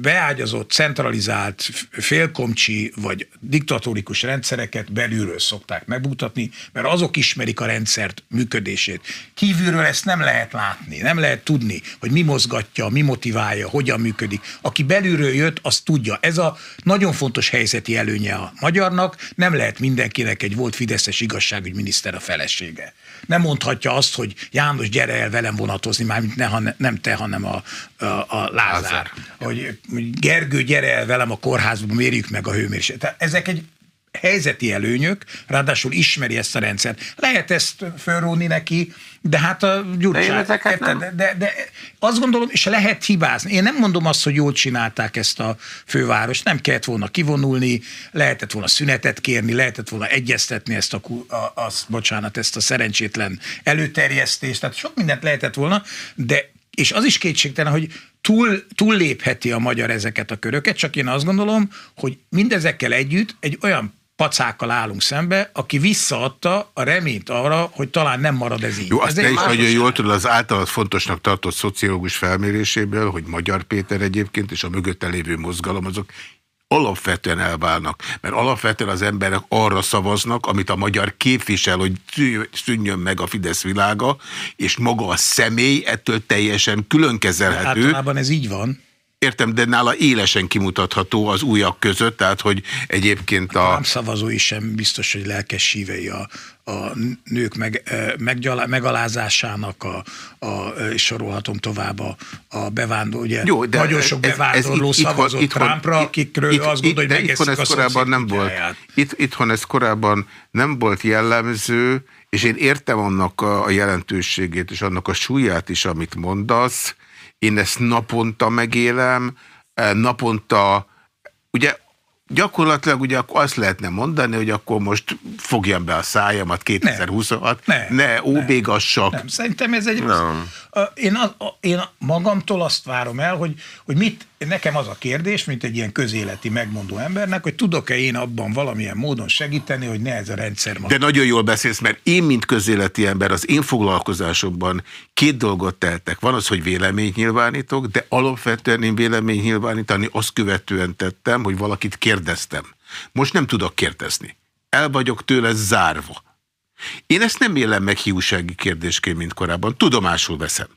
beágyazott, centralizált, félkomcsi vagy diktatórikus rendszereket belülről szokták megmutatni, mert azok ismerik a rendszert működését. Kívülről ezt nem lehet látni, nem lehet tudni, hogy mi mozgatja, mi motiválja, hogyan működik. Aki belülről jött, az tudja. Ez a nagyon fontos helyzeti előnye a magyarnak, nem lehet mindenkinek egy volt Fideszes igazságügyminiszter a felesége nem mondhatja azt, hogy János, gyere el velem vonatozni, már ne, ha nem te, hanem a, a, a Lázár. Lázár. Hogy Gergő, gyere el velem a kórházba, mérjük meg a hőmérsékletet. Ezek egy helyzeti előnyök, ráadásul ismeri ezt a rendszert. Lehet ezt fölróni neki, de hát a Gyurcsány, de, de, de, de azt gondolom, és lehet hibázni. Én nem mondom azt, hogy jól csinálták ezt a főváros, nem kellett volna kivonulni, lehetett volna szünetet kérni, lehetett volna egyeztetni ezt a, a, azt, bocsánat, ezt a szerencsétlen előterjesztést, tehát sok mindent lehetett volna, de és az is kétségtelen, hogy túl, túllépheti a magyar ezeket a köröket, csak én azt gondolom, hogy mindezekkel együtt egy olyan pacákkal állunk szembe, aki visszaadta a reményt arra, hogy talán nem marad ez így. Jó, azt ez te is nagyon jól tudod az általad fontosnak tartott szociológus felméréséből, hogy Magyar Péter egyébként és a mögötte lévő mozgalom azok alapvetően elválnak, mert alapvetően az emberek arra szavaznak, amit a magyar képvisel, hogy szűnjön meg a Fidesz világa, és maga a személy ettől teljesen külön kezelhető. Általában ez így van. Értem, de nála élesen kimutatható az újak között, tehát hogy egyébként a... A szavazói sem biztos, hogy lelkes sívei a, a nők meg, meggyalá, megalázásának, a, a, és sorolhatom tovább a, a bevándorló, ugye Jó, de nagyon sok bevándorló ez, ez szavazott itthon, Trumpra, akikről itt, azt gondolja, hogy itthon ez korábban nem volt. Itt, itthon ez korábban nem volt jellemző, és én értem annak a jelentőségét, és annak a súlyát is, amit mondasz, én ezt naponta megélem, e, naponta, ugye gyakorlatilag ugye akkor azt lehetne mondani, hogy akkor most fogjam be a szájamat 2026, ne, ne, ne óbégassak. Nem, szerintem ez egy... Nem. Én, az, én magamtól azt várom el, hogy, hogy mit nekem az a kérdés, mint egy ilyen közéleti megmondó embernek, hogy tudok-e én abban valamilyen módon segíteni, hogy ne ez a rendszer maga. De nagyon jól beszélsz, mert én, mint közéleti ember, az én foglalkozásokban két dolgot teltek. Van az, hogy véleményt nyilvánítok, de alapvetően én véleményt nyilvánítani azt követően tettem, hogy valakit kérdeztem. Most nem tudok kérdezni. El vagyok tőle zárva. Én ezt nem élem meg hiúsági kérdésként, mint korábban. Tudomásul veszem.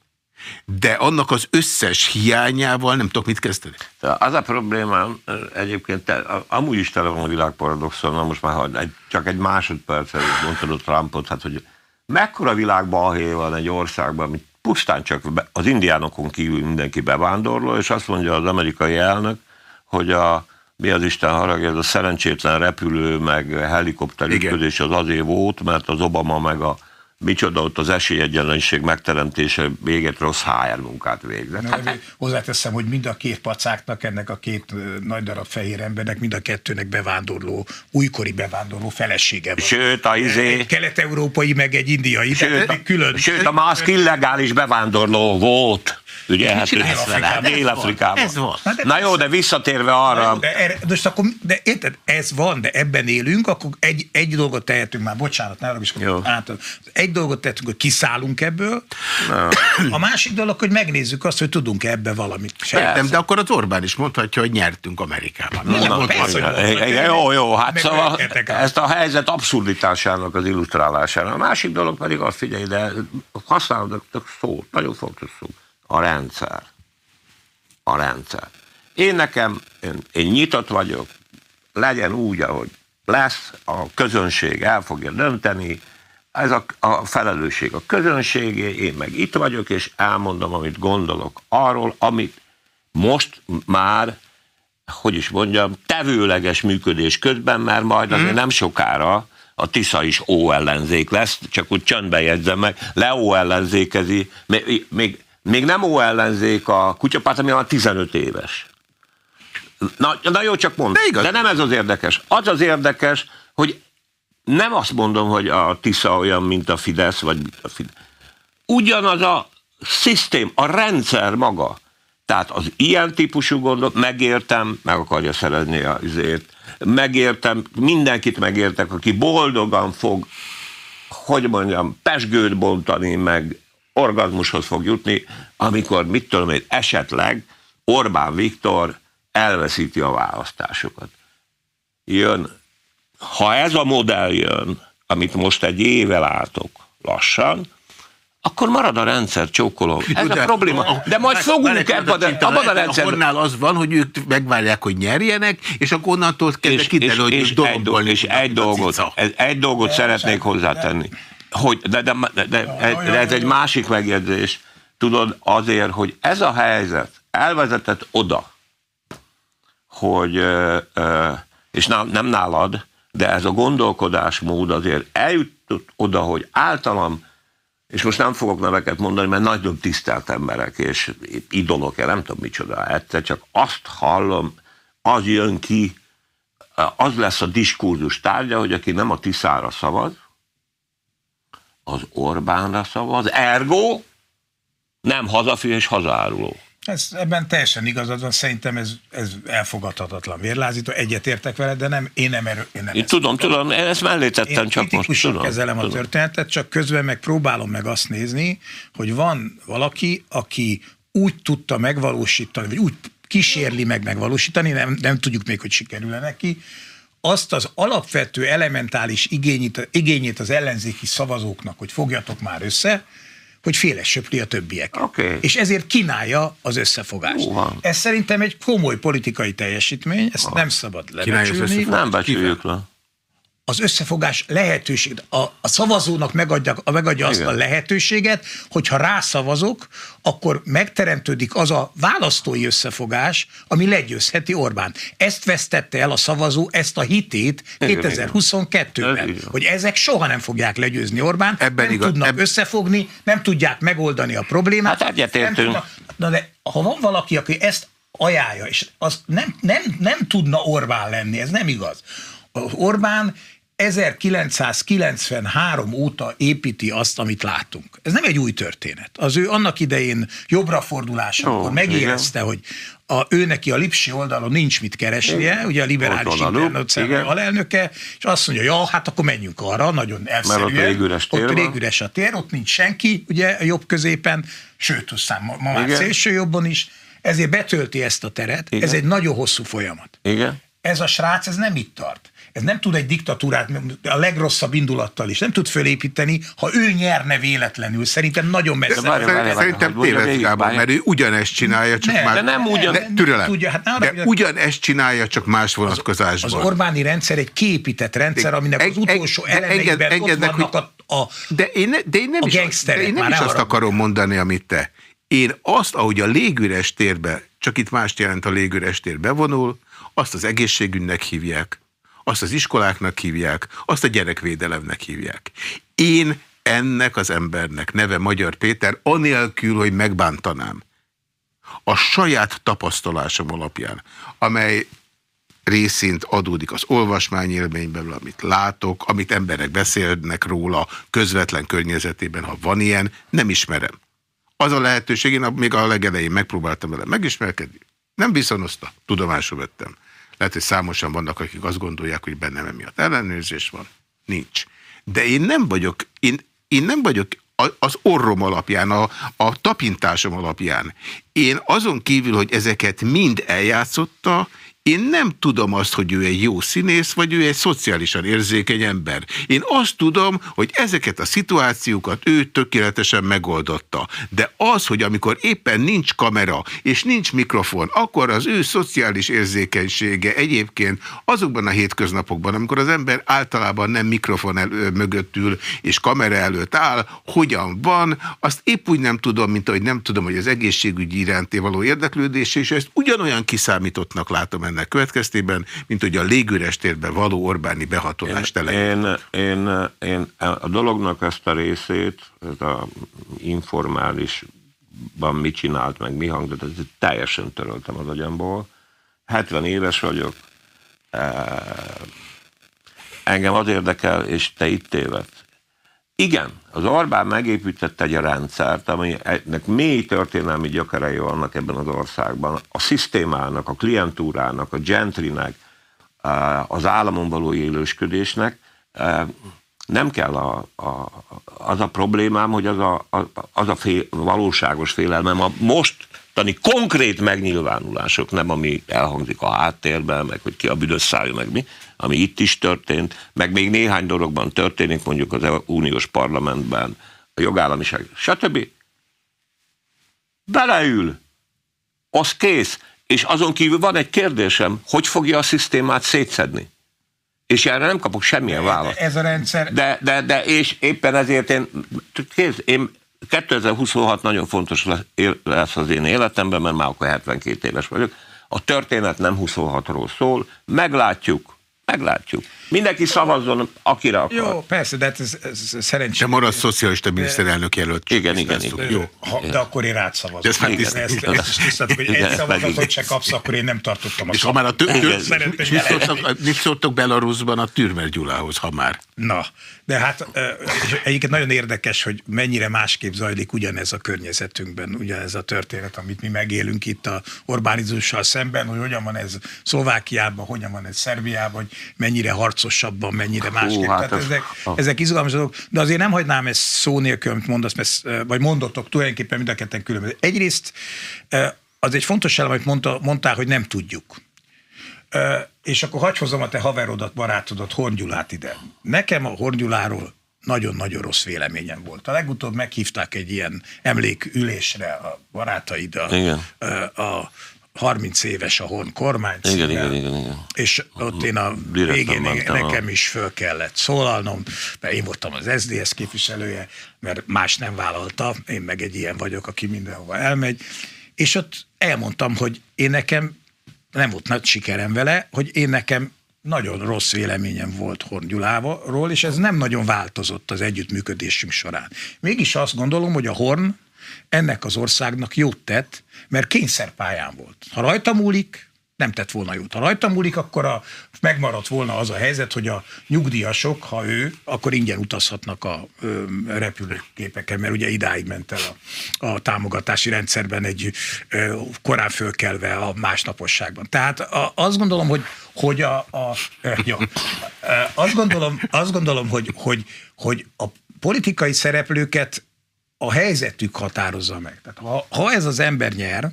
De annak az összes hiányával nem tudok mit kezdeni. Az a problémám egyébként, te, amúgy is tele van a világ paradoxon, na most már egy, csak egy másodpercet mondtad a Trumpot, hát hogy mekkora világbalhé van egy országban, amit pusztán csak az indiánokon kívül mindenki bevándorló, és azt mondja az amerikai elnök, hogy a mi az Isten haragja, ez a szerencsétlen repülő, meg helikopter ütközés az azért volt, mert az Obama meg a micsoda ott az esélyegyenlőség megteremtése véget rossz HR munkát végzett. Hát, hozzáteszem, hogy mind a két pacáknak, ennek a két nagy darab fehér embernek, mind a kettőnek bevándorló, újkori bevándorló felesége van. Sőt, a izé... Egy kelet-európai, meg egy indiai. Sőt, külön. sőt a mászk illegális bevándorló volt. Ugye, hát Dél-Afrikában. Ez van. Na, Na jó, de visszatérve arra... Na jó, de, erre, de, akkor, de érted, ez van, de ebben élünk, akkor egy, egy dolgot tehetünk már, bocsánat, ne is át, egy dolgot tehetünk, hogy kiszállunk ebből, Na. a másik dolog, hogy megnézzük azt, hogy tudunk -e ebbe valamit. Értem, de akkor az Orbán is mondhatja, hogy nyertünk Amerikában. Na, Na, persze, jó, jó, hát szóval ezt a helyzet abszurditásának az illusztrálására. A másik dolog pedig azt figyelj, de használod szó, nagyon fontos szó a rendszer. A rendszer. Én nekem, én, én nyitott vagyok, legyen úgy, ahogy lesz, a közönség el fogja dönteni, ez a, a felelősség a közönségé, én meg itt vagyok, és elmondom, amit gondolok arról, amit most már, hogy is mondjam, tevőleges működés közben, mert majd azért mm. nem sokára a Tisza is ó ellenzék lesz, csak úgy csöndbe jegyzem meg, Leó ellenzékezi, még, még még nem ó ellenzék a kutyapárt, ami már 15 éves. Na, na jó, csak mond. De, de nem ez az érdekes. Az az érdekes, hogy nem azt mondom, hogy a Tisza olyan, mint a Fidesz, vagy a Fidesz. Ugyanaz a szisztém, a rendszer maga. Tehát az ilyen típusú gondot megértem, meg akarja szerezni azért megértem, mindenkit megértek, aki boldogan fog, hogy mondjam, pesgőt bontani, meg orgazmushoz fog jutni, amikor, mit tudom én, esetleg Orbán Viktor elveszíti a választásokat. Jön, ha ez a modell jön, amit most egy éve látok lassan, akkor marad a rendszer csókoló. Ez de, a probléma. De majd fogunk ebben a, abban a rendszer. Annál az van, hogy ők megvárják, hogy nyerjenek, és akkor onnantól kezdve kiderül, hogy és, egy, dolog, és egy dolgot, egy dolgot szeretnék hozzátenni. Hogy, de, de, de, de, de ez egy másik megjegyzés. Tudod, azért, hogy ez a helyzet elvezetett oda, hogy, és nem, nem nálad, de ez a gondolkodásmód azért eljutott oda, hogy általam és most nem fogok neveket mondani, mert nagyon tisztelt emberek, és idolok, el, nem tudom micsoda, egyszer csak azt hallom, az jön ki, az lesz a diskurzus tárgya, hogy aki nem a Tiszára szavaz, az Orbánra szavaz, ergo nem hazafi és hazáruló. Ez, ebben teljesen igazad van, szerintem ez, ez elfogadhatatlan vérlázító, egyetértek vele, de nem, én nem erő. Én nem én tudom, tudom, én ezt mellé tettem, én csak most tudom. kezelem tudom. a történetet, csak közben meg próbálom meg azt nézni, hogy van valaki, aki úgy tudta megvalósítani, vagy úgy kísérli meg megvalósítani, nem, nem tudjuk még, hogy sikerül-e neki, azt az alapvető elementális igényét, igényét az ellenzéki szavazóknak, hogy fogjatok már össze, hogy féles söpli a többiek. Okay. És ezért kínálja az összefogást. Uh-huh. Ez szerintem egy komoly politikai teljesítmény, ezt uh. nem szabad lebecsülni. Nem becsüljük le az összefogás lehetőség, a, a szavazónak megadja, megadja azt a lehetőséget, hogyha rászavazok, akkor megteremtődik az a választói összefogás, ami legyőzheti Orbán. Ezt vesztette el a szavazó, ezt a hitét 2022-ben, hogy ezek soha nem fogják legyőzni Orbán, Ebben nem igaz, tudnak eb... összefogni, nem tudják megoldani a problémát. Hát egyetértünk. Na de ha van valaki, aki ezt ajánlja, és az nem, nem, nem tudna Orbán lenni, ez nem igaz. Orbán 1993 óta építi azt, amit látunk. Ez nem egy új történet. Az ő annak idején jobbra fordulása, oh, megérezte, igen. hogy a, ő neki a Lipsi oldalon nincs mit keresnie, igen. ugye a liberális internet alelnöke, és azt mondja, ja, hát akkor menjünk arra, nagyon elszerűen. Mert ott régüres tér Ott régüres a tér, ott nincs senki, ugye a jobb középen, sőt, aztán ma, ma már szélső jobban is, ezért betölti ezt a teret. Igen. Ez egy nagyon hosszú folyamat. Igen. Ez a srác, ez nem itt tart ez nem tud egy diktatúrát a legrosszabb indulattal is, nem tud fölépíteni, ha ő nyerne véletlenül. Szerintem nagyon messze. De, de, szerintem tévedsz, Gábor, mert ő ugyanezt csinálja, csak ne, más... De nem ugyan... De, türelem, tudja, hát de ugyanezt csinálja, csak más vonatkozásban. Az, az Orbáni rendszer egy képített rendszer, aminek az utolsó elemeiben ott vannak a, a, de én, de én nem is, de én nem is azt akarom mondani, amit te. Én azt, ahogy a légüres térbe, csak itt mást jelent a légüres tér bevonul, azt az egészségügynek hívják, azt az iskoláknak hívják, azt a gyerekvédelemnek hívják. Én ennek az embernek neve Magyar Péter, anélkül, hogy megbántanám. A saját tapasztalásom alapján, amely részint adódik az olvasmányélményből, amit látok, amit emberek beszélnek róla közvetlen környezetében, ha van ilyen, nem ismerem. Az a lehetőség, én még a legelején megpróbáltam vele megismerkedni, nem viszonozta, tudomásul vettem. Lehet, hogy számosan vannak, akik azt gondolják, hogy bennem emiatt ellenőrzés van. Nincs. De én nem vagyok, én, én nem vagyok az orrom alapján, a, a tapintásom alapján. Én azon kívül, hogy ezeket mind eljátszotta, én nem tudom azt, hogy ő egy jó színész, vagy ő egy szociálisan érzékeny ember. Én azt tudom, hogy ezeket a szituációkat ő tökéletesen megoldotta. De az, hogy amikor éppen nincs kamera és nincs mikrofon, akkor az ő szociális érzékenysége egyébként azokban a hétköznapokban, amikor az ember általában nem mikrofon el, mögött ül és kamera előtt áll, hogyan van, azt épp úgy nem tudom, mint ahogy nem tudom, hogy az egészségügyi iránti való érdeklődés, és ezt ugyanolyan kiszámítottnak látom ennek következtében, mint hogy a légüres térben való Orbáni behatolást én, én, én, én a dolognak ezt a részét, ez a informálisban mit csinált, meg mi hangzott, ez teljesen töröltem az agyamból. 70 éves vagyok, engem az érdekel, és te itt tévedsz. Igen, az Orbán megépítette egy rendszert, aminek mély történelmi gyökerei vannak ebben az országban. A szisztémának, a klientúrának, a gentrinek, az államon való élősködésnek. Nem kell a, a, az a problémám, hogy az a, az a fél, valóságos félelmem a mostani konkrét megnyilvánulások, nem ami elhangzik a háttérben, meg hogy ki a büdös szájú, meg mi, ami itt is történt, meg még néhány dologban történik, mondjuk az uniós parlamentben, a jogállamiság, stb. Beleül, az kész. És azon kívül van egy kérdésem, hogy fogja a szisztémát szétszedni? És erre nem kapok semmilyen választ. Ez a rendszer... De, de, de és éppen ezért én, kész, én 2026 nagyon fontos lesz az én életemben, mert már akkor 72 éves vagyok. A történet nem 26-ról szól, meglátjuk, Meglátjuk. Mindenki szavazzon, akire akar. Jó, persze, de hát ez, ez szerencsés. De marad szocialista miniszterelnök jelölt. Igen, igen, igen. Jó, ha, de akkor én rád szavazom. Ez már tiszt, ezt, ezt, ezt tisztelt, hogy egy szavazatot se kapsz, akkor én nem tartottam a És ha már a nincs szóltok Belarusban a Türmer Gyulához, ha már. Na, de hát egyébként nagyon érdekes, hogy mennyire másképp zajlik ugyanez a környezetünkben, ugyanez a történet, amit mi megélünk itt a Orbánizussal szemben, hogy hogyan van ez Szlovákiában, hogyan van ez Szerbiában, hogy mennyire harcosabban, mennyire másképp. Hát Tehát ezek, ezek izgalmas dolgok, de azért nem hagynám ezt szó nélkül, amit mondasz, mert, vagy mondotok tulajdonképpen mind a ketten különböző. Egyrészt az egy fontos elem, amit mondta, mondtál, hogy nem tudjuk és akkor hagyj hozom a te haverodat, barátodat, Horngyulát ide. Nekem a Horngyuláról nagyon-nagyon rossz véleményem volt. A legutóbb meghívták egy ilyen emlékülésre a barátaid, a, igen. a, a 30 éves a Horn kormány igen, igen, igen, igen. És ott én a végén nekem is föl kellett szólalnom, mert én voltam az SDS képviselője, mert más nem vállalta, én meg egy ilyen vagyok, aki mindenhova elmegy, és ott elmondtam, hogy én nekem nem volt nagy sikerem vele, hogy én nekem nagyon rossz véleményem volt Horn Gyuláról, és ez nem nagyon változott az együttműködésünk során. Mégis azt gondolom, hogy a Horn ennek az országnak jót tett, mert kényszerpályán volt. Ha rajta múlik, nem tett volna jót. Ha rajta múlik, akkor a, megmaradt volna az a helyzet, hogy a nyugdíjasok, ha ő, akkor ingyen utazhatnak a ö, repülőgépeken, mert ugye idáig ment el a, a támogatási rendszerben egy ö, korán fölkelve a másnaposságban. Tehát a, azt gondolom, hogy, hogy a, a ö, jó, azt gondolom, azt gondolom hogy, hogy, hogy a politikai szereplőket a helyzetük határozza meg. Tehát ha, ha ez az ember nyer,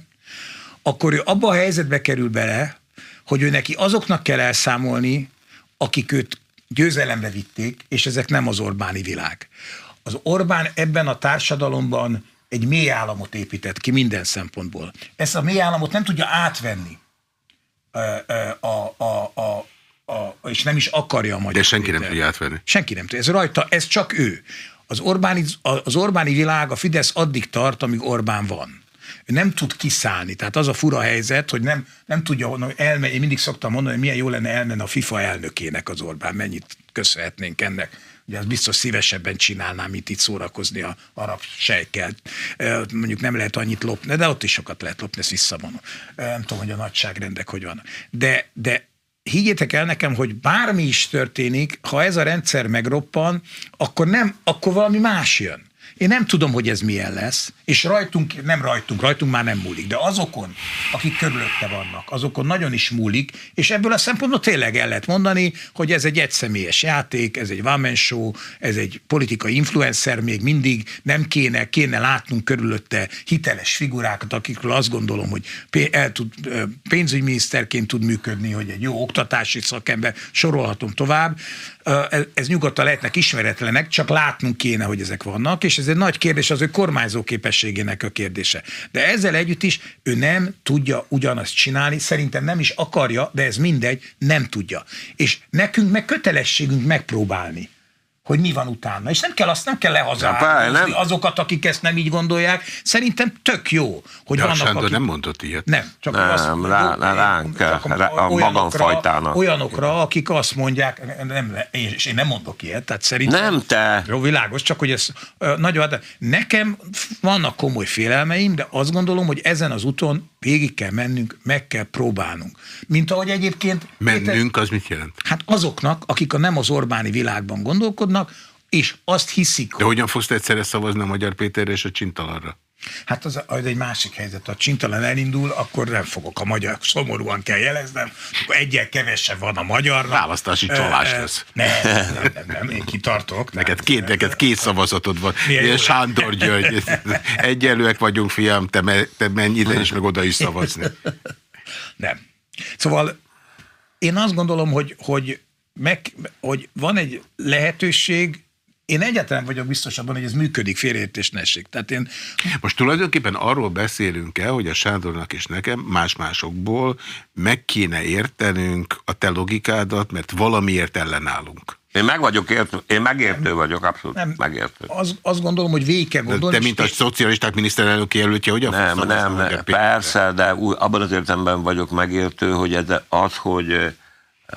akkor ő abba a helyzetbe kerül bele, hogy ő neki azoknak kell elszámolni, akik őt győzelemre vitték, és ezek nem az Orbáni világ. Az Orbán ebben a társadalomban egy mély államot épített ki minden szempontból. Ezt a mély államot nem tudja átvenni, a, a, a, a, és nem is akarja a magyar. De senki nem tudja átvenni. Senki nem tudja. Ez rajta, ez csak ő. Az Orbáni, az Orbáni világ, a Fidesz addig tart, amíg Orbán van ő nem tud kiszállni. Tehát az a fura helyzet, hogy nem, nem tudja honnan, elmegy. Én mindig szoktam mondani, hogy milyen jó lenne elmenni a FIFA elnökének az Orbán, mennyit köszönhetnénk ennek. Ugye az biztos szívesebben csinálnám, mint itt szórakozni a arab sejkkel. Mondjuk nem lehet annyit lopni, de ott is sokat lehet lopni, ezt visszavonom. Nem tudom, hogy a nagyságrendek hogy van. De, de higgyétek el nekem, hogy bármi is történik, ha ez a rendszer megroppan, akkor nem, akkor valami más jön. Én nem tudom, hogy ez milyen lesz, és rajtunk, nem rajtunk, rajtunk már nem múlik, de azokon, akik körülötte vannak, azokon nagyon is múlik, és ebből a szempontból tényleg el lehet mondani, hogy ez egy egyszemélyes játék, ez egy one show, ez egy politikai influencer még mindig, nem kéne, kéne látnunk körülötte hiteles figurákat, akikről azt gondolom, hogy el tud, pénzügyminiszterként tud működni, hogy egy jó oktatási szakember, sorolhatom tovább, ez nyugodtan lehetnek ismeretlenek, csak látnunk kéne, hogy ezek vannak, és ez egy nagy kérdés az ő kormányzó képességének a kérdése. De ezzel együtt is ő nem tudja ugyanazt csinálni, szerintem nem is akarja, de ez mindegy, nem tudja. És nekünk meg kötelességünk megpróbálni hogy mi van utána. És nem kell azt nem kell lehazározni azokat, akik ezt nem így gondolják. Szerintem tök jó, hogy De vannak, Sándor akik... nem mondott ilyet. Nem, csak nem, azt, rá, rá, ránk, rá, a magamfajtának. Olyanokra, akik azt mondják, nem, és én nem mondok ilyet, tehát szerintem... Nem te! Jó, világos, csak hogy ez nagyon... Nekem vannak komoly félelmeim, de azt gondolom, hogy ezen az úton végig kell mennünk, meg kell próbálnunk. Mint ahogy egyébként... Mennünk, az mit jelent? Hát azoknak, akik a nem az Orbáni világban gondolkodnak, és azt hiszik, De hogyan fogsz egyszerre szavazni a Magyar Péterre és a Csintalanra? Hát az, az egy másik helyzet. Ha csintalan elindul, akkor nem fogok a magyar, szomorúan kell jeleznem, egyel kevesebb van a magyar. Választási csalás lesz. Nem, nem, nem, nem, én kitartok. Neked két, neked két szavazatod van. Milyen Sándor György, egyenlőek vagyunk, fiam, te, me, te menj ide is, meg oda is szavazni. Nem. Szóval én azt gondolom, hogy, hogy, meg, hogy van egy lehetőség, én egyáltalán vagyok biztos abban, hogy ez működik, félreértés ne. Tehát én Most tulajdonképpen arról beszélünk el, hogy a Sándornak és nekem más-másokból meg kéne értenünk a te logikádat, mert valamiért ellenállunk. Én meg vagyok értő, én megértő vagyok, abszolút nem, megértő. az, azt gondolom, hogy végig kell De gondolni. te, mint a és- szocialisták miniszterelnök jelöltje, hogyan fogsz Nem, nem, a nem, Péterre? persze, de új, abban az értelemben vagyok megértő, hogy ez az, hogy, eh,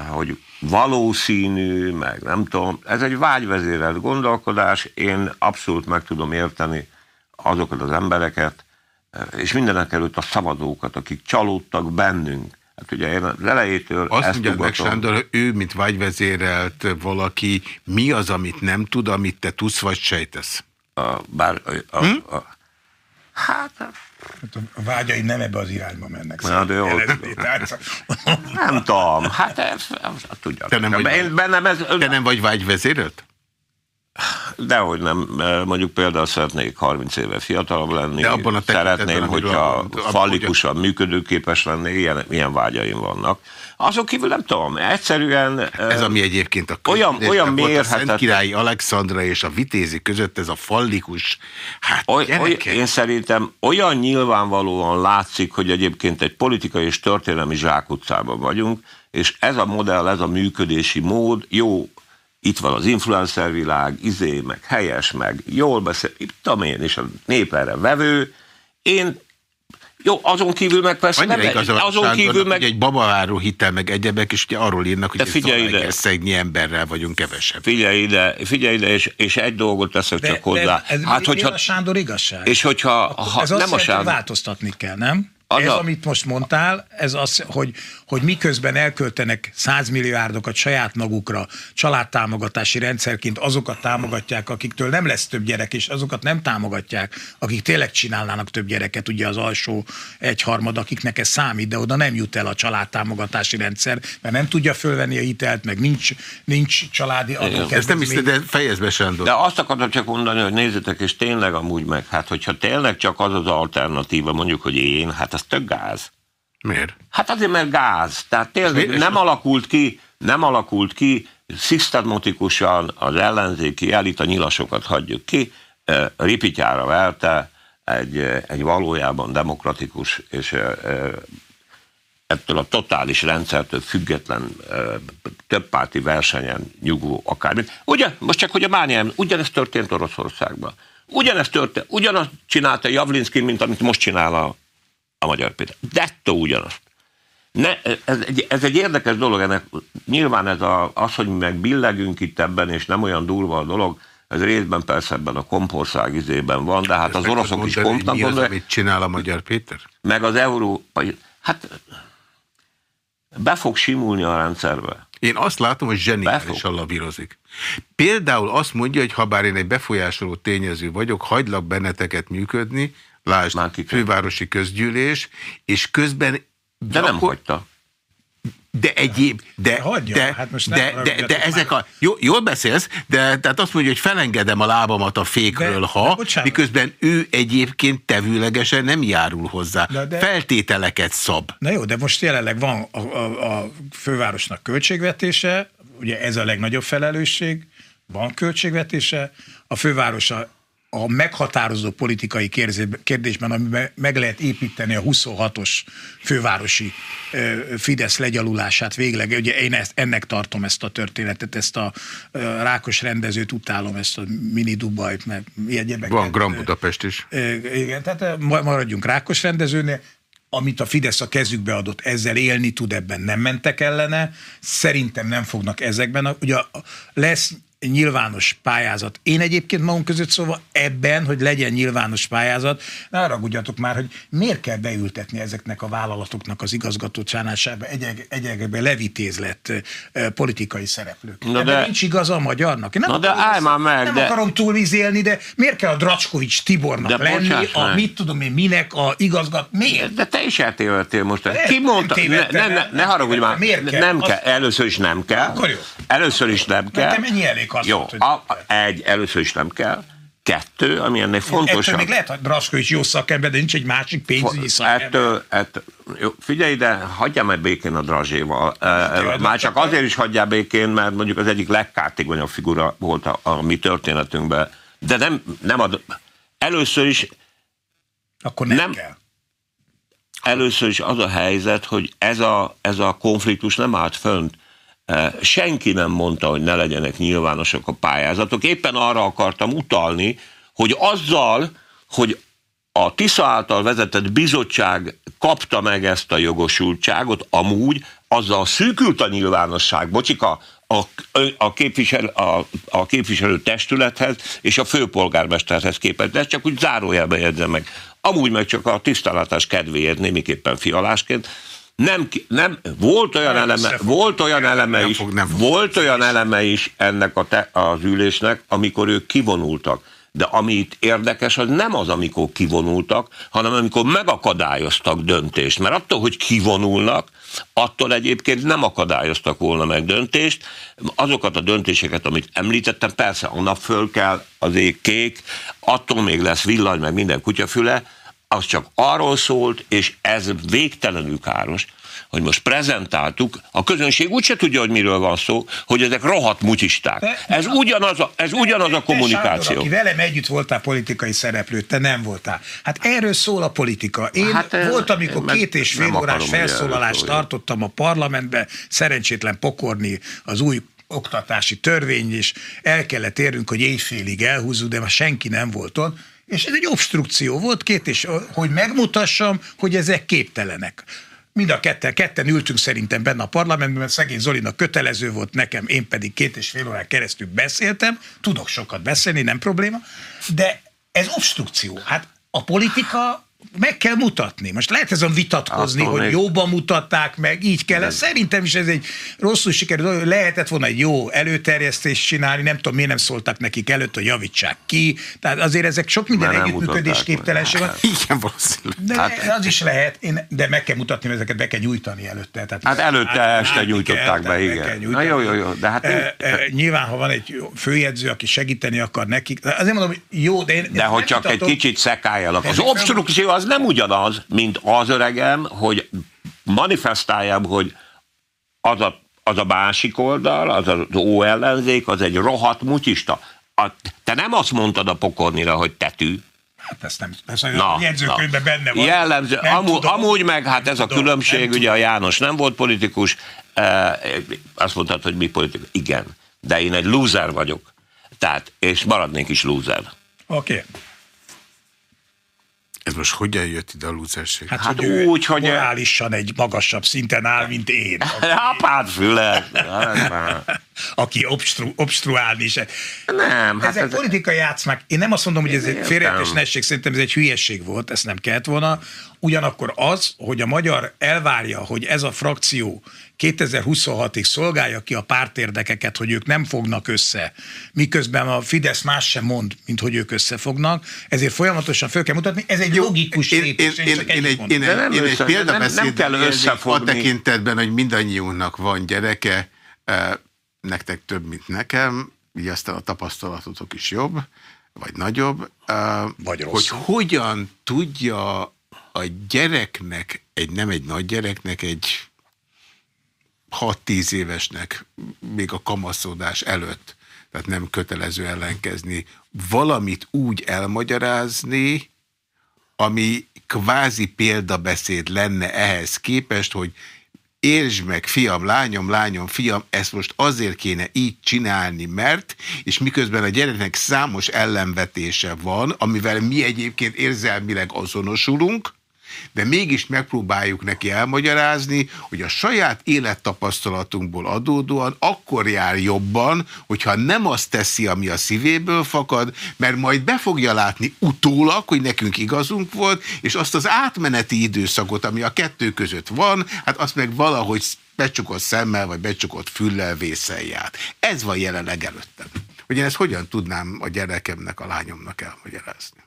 hogy valószínű, meg nem tudom, ez egy vágyvezérelt gondolkodás, én abszolút meg tudom érteni azokat az embereket, és mindenek előtt a szavazókat, akik csalódtak bennünk. Hát ugye én az elejétől Azt ezt mondja meg. Sándor, hogy ő, mint vágyvezérelt valaki, mi az, amit nem tud, amit te tudsz, vagy sejtesz? A, bár, a, Hm? a, Hát a vágyai nem ebbe az irányba mennek. Na, de jó. Nem tudom, hát ez, ez, tudja. Te nem vagy- bennem ez, Te nem vagy vágyvezérelt? Dehogy nem, mondjuk például szeretnék 30 éve fiatalabb lenni, De abban a szeretném, hogyha fallikusan működőképes lennék, ilyen, ilyen vágyaim vannak. Azon kívül nem tudom, egyszerűen... Ez, ami egyébként a olyan- olyan volt a Szentkirályi Alexandra és a Vitézi között, ez a fallikus, hát Oly, oly, én szerintem olyan nyilvánvalóan látszik, hogy egyébként egy politikai és történelmi zsákutcában vagyunk, és ez a modell, ez a működési mód, jó, itt van az influencer világ, izé, meg helyes, meg jól beszél, itt tudom én, és a nép erre vevő. Én, jó, azon kívül meg persze Annyira nem, igaza van azon Sándornak, kívül meg, egy babaváró hitel, meg egyebek, és ugye arról írnak, hogy De figyelj ide. szalajgesztegnyi emberrel vagyunk kevesebb. figyelj ide, figyelj ide, és, és egy dolgot teszek csak hozzá. ez, hát, hogyha, a Sándor igazság? és hogyha ha, ez azt nem a jelenti, hogy Sándor, változtatni kell, nem? Az ez, a- amit most mondtál, ez az, hogy, hogy miközben elköltenek 100 milliárdokat saját magukra, családtámogatási rendszerként azokat támogatják, akiktől nem lesz több gyerek, és azokat nem támogatják, akik tényleg csinálnának több gyereket, ugye az alsó egyharmad, akiknek ez számít, de oda nem jut el a családtámogatási rendszer, mert nem tudja fölvenni a hitelt, meg nincs, nincs családi adókedvezmény. Ezt nem hiszed, de fejezd be, Sándor. De azt akartam csak mondani, hogy nézzétek, és tényleg amúgy meg, hát hogyha tényleg csak az az alternatíva, mondjuk, hogy én, hát az tök gáz. Miért? Hát azért, mert gáz. Tehát tényleg nem alakult ki, nem alakult ki, szisztematikusan az ellenzéki elit, a nyilasokat hagyjuk ki, ripityára verte egy, egy valójában demokratikus és ettől a totális rendszertől független többpárti versenyen nyugvó akármit. Ugye, most csak, hogy a mániám, ugyanezt történt Oroszországban. Ugyanezt történt, ugyanazt csinálta Javlinszki, mint amit most csinál a, a Magyar Péter. Dettó ugyanazt. Ne, ez, egy, ez egy érdekes dolog, ennek nyilván ez a, az, hogy mi meg billegünk itt ebben, és nem olyan durva a dolog, ez részben persze ebben a kompország izében van, de hát az Meg oroszok is mondani, hogy kompnak Mi az, gondolják, amit csinál a Magyar Péter? meg az európai, hát be fog simulni a rendszerbe. Én azt látom, hogy zseniálisan lavírozik. Például azt mondja, hogy ha bár én egy befolyásoló tényező vagyok, hagylak benneteket működni, lásd, Már kiket. fővárosi közgyűlés, és közben De nem hagyta. De egyéb, de, Hagyja, de, hát most de, de, de ezek a, jó, jól beszélsz, de tehát azt mondja, hogy felengedem a lábamat a fékről, De- ha, de bocsánat. miközben ő egyébként tevőlegesen nem járul hozzá. De- de- Feltételeket szab. Na jó, de most jelenleg van a, a, a fővárosnak költségvetése, ugye ez a legnagyobb felelősség, van költségvetése, a főváros a, meghatározó politikai kérdésben, amiben meg lehet építeni a 26-os fővárosi Fidesz legyalulását végleg. Ugye én ezt, ennek tartom ezt a történetet, ezt a rákos rendezőt utálom, ezt a mini Dubajt, mert egyebeket. Van Grand Budapest is. Igen, tehát maradjunk rákos rendezőnél, amit a Fidesz a kezükbe adott, ezzel élni tud, ebben nem mentek ellene, szerintem nem fognak ezekben. Ugye lesz nyilvános pályázat. Én egyébként magunk között szóval ebben, hogy legyen nyilvános pályázat, ne haragudjatok már, hogy miért kell beültetni ezeknek a vállalatoknak az igazgató csánásába egyeg, egyegbe levitézlet politikai szereplők. Na de, nincs igaza a magyarnak. Én nem na de állj már meg. Nem de... akarom túlvizélni, de miért kell a Dracskovics Tibornak de lenni, a mit tudom én minek, a igazgat, miért? De te is eltévedtél most. De, Ki mondta? Ne, ne, ne, ne haragudj már. Miért kell? Nem kell. Először is nem kell. Akkor jó. Először is nem kell. Nekem ennyi elég az Jó, volt, hogy a, egy, először is nem kell. Kettő, ami ennek fontos. Ettől még lehet, hogy Drasko is jó szakember, de nincs egy másik pénzügyi szakember. Ettől, ettől, jó, figyelj ide, hagyjam meg békén a Drazséval. Hát, Már csak azért is hagyjál békén, mert mondjuk az egyik legkártékonyabb figura volt a, a mi történetünkben. De nem, nem ad, először is akkor nem, nem kell. Először is az a helyzet, hogy ez a, ez a konfliktus nem állt fönt senki nem mondta, hogy ne legyenek nyilvánosak a pályázatok. Éppen arra akartam utalni, hogy azzal, hogy a TISZA által vezetett bizottság kapta meg ezt a jogosultságot, amúgy azzal szűkült a nyilvánosság, bocsika, a, a, képvisel, a, a képviselő testülethez és a főpolgármesterhez képest. De ezt csak úgy zárójelbe jegyzem meg. Amúgy meg csak a tisztállatás kedvéért, némiképpen fialásként, nem, nem volt olyan nem eleme, volt olyan eleme is, fog, nem volt olyan eleme is ennek a te, az ülésnek, amikor ők kivonultak. De ami itt érdekes, az nem az, amikor kivonultak, hanem amikor megakadályoztak döntést. Mert attól, hogy kivonulnak, attól egyébként nem akadályoztak volna meg döntést. Azokat a döntéseket, amit említettem, persze a nap föl kell, az ég kék, attól még lesz villany, meg minden kutyafüle, az csak arról szólt, és ez végtelenül káros, hogy most prezentáltuk, a közönség úgyse tudja, hogy miről van szó, hogy ezek rohadt mutisták. Ez ugyanaz a, ez ugyanaz a kommunikáció. Sándor, aki velem együtt voltál politikai szereplő, te nem voltál. Hát erről szól a politika. Én hát volt, amikor két és fél órás felszólalást tartottam a parlamentbe, szerencsétlen pokorni az új oktatási törvény, és el kellett érnünk, hogy éjfélig elhúzzuk, de már senki nem volt ott és ez egy obstrukció volt, két és hogy megmutassam, hogy ezek képtelenek. Mind a ketten, ketten ültünk szerintem benne a parlamentben, mert szegény Zolinak kötelező volt nekem, én pedig két és fél órán keresztül beszéltem, tudok sokat beszélni, nem probléma, de ez obstrukció. Hát a politika meg kell mutatni. Most lehet ezen vitatkozni, Attól hogy még... jobban mutatták meg, így kell. Nem. Szerintem is ez egy rosszul sikerült, lehetett volna egy jó előterjesztést csinálni, nem tudom, miért nem szóltak nekik előtt, hogy javítsák ki. Tehát azért ezek sok minden együttműködés képtelenség van. Igen, valószínűleg. De hát, az is lehet, én, de meg kell mutatni, hogy ezeket be kell nyújtani előtte. Tehát hát előtte hát, este nyújtották kell, be, igen. Na jó, jó, jó. De hát e, e, nyilván, ha van egy főjegyző, aki segíteni akar nekik, azért mondom, hogy jó, de én... De hogy csak egy kicsit szekáljanak. Az obstrukció az nem ugyanaz, mint az öregem, hogy manifestáljam, hogy az a, az a másik oldal, az az ó ellenzék, az egy rohadt mutyista. A, te nem azt mondtad a pokornira, hogy tetű. Hát ezt nem, ez a jegyzőkönyvben benne van. Jellemző, amú, tudom, amúgy meg, hát ez a tudom, különbség, ugye a János nem volt politikus, e, azt mondtad, hogy mi politikus. Igen, de én egy loser vagyok. Tehát, és maradnék is loser. Oké. Okay. Ez most hogyan jött ide a lúcerség? Hát, hát hogy úgy, hogy morálisan egy magasabb szinten áll, mint én. Apád füle! Aki obstru, obstruálni se. Nem. Hát Ezek ez politikai játszmák. Én nem azt mondom, hogy ez egy félreértés szerintem ez egy hülyeség volt, ezt nem kellett volna. Ugyanakkor az, hogy a magyar elvárja, hogy ez a frakció 2026-ig szolgálja ki a pártérdekeket, hogy ők nem fognak össze, miközben a Fidesz más sem mond, mint hogy ők összefognak, ezért folyamatosan föl kell mutatni, ez egy jogikus én, lépés. Én, én, én, egy, én, egy, én egy példabeszéd a tekintetben, hogy mindannyiunknak van gyereke, nektek több, mint nekem, így aztán a tapasztalatotok is jobb, vagy nagyobb, vagy hogy hogyan tudja a gyereknek, egy nem egy nagy gyereknek, egy 6-10 évesnek még a kamaszodás előtt, tehát nem kötelező ellenkezni, valamit úgy elmagyarázni, ami kvázi példabeszéd lenne ehhez képest, hogy értsd meg, fiam, lányom, lányom, fiam, ezt most azért kéne így csinálni, mert, és miközben a gyereknek számos ellenvetése van, amivel mi egyébként érzelmileg azonosulunk, de mégis megpróbáljuk neki elmagyarázni, hogy a saját élettapasztalatunkból adódóan akkor jár jobban, hogyha nem azt teszi, ami a szívéből fakad, mert majd be fogja látni utólag, hogy nekünk igazunk volt, és azt az átmeneti időszakot, ami a kettő között van, hát azt meg valahogy becsukott szemmel, vagy becsukott füllel vészelj. Ez van jelenleg előttem. Hogy én ezt hogyan tudnám a gyerekemnek, a lányomnak elmagyarázni?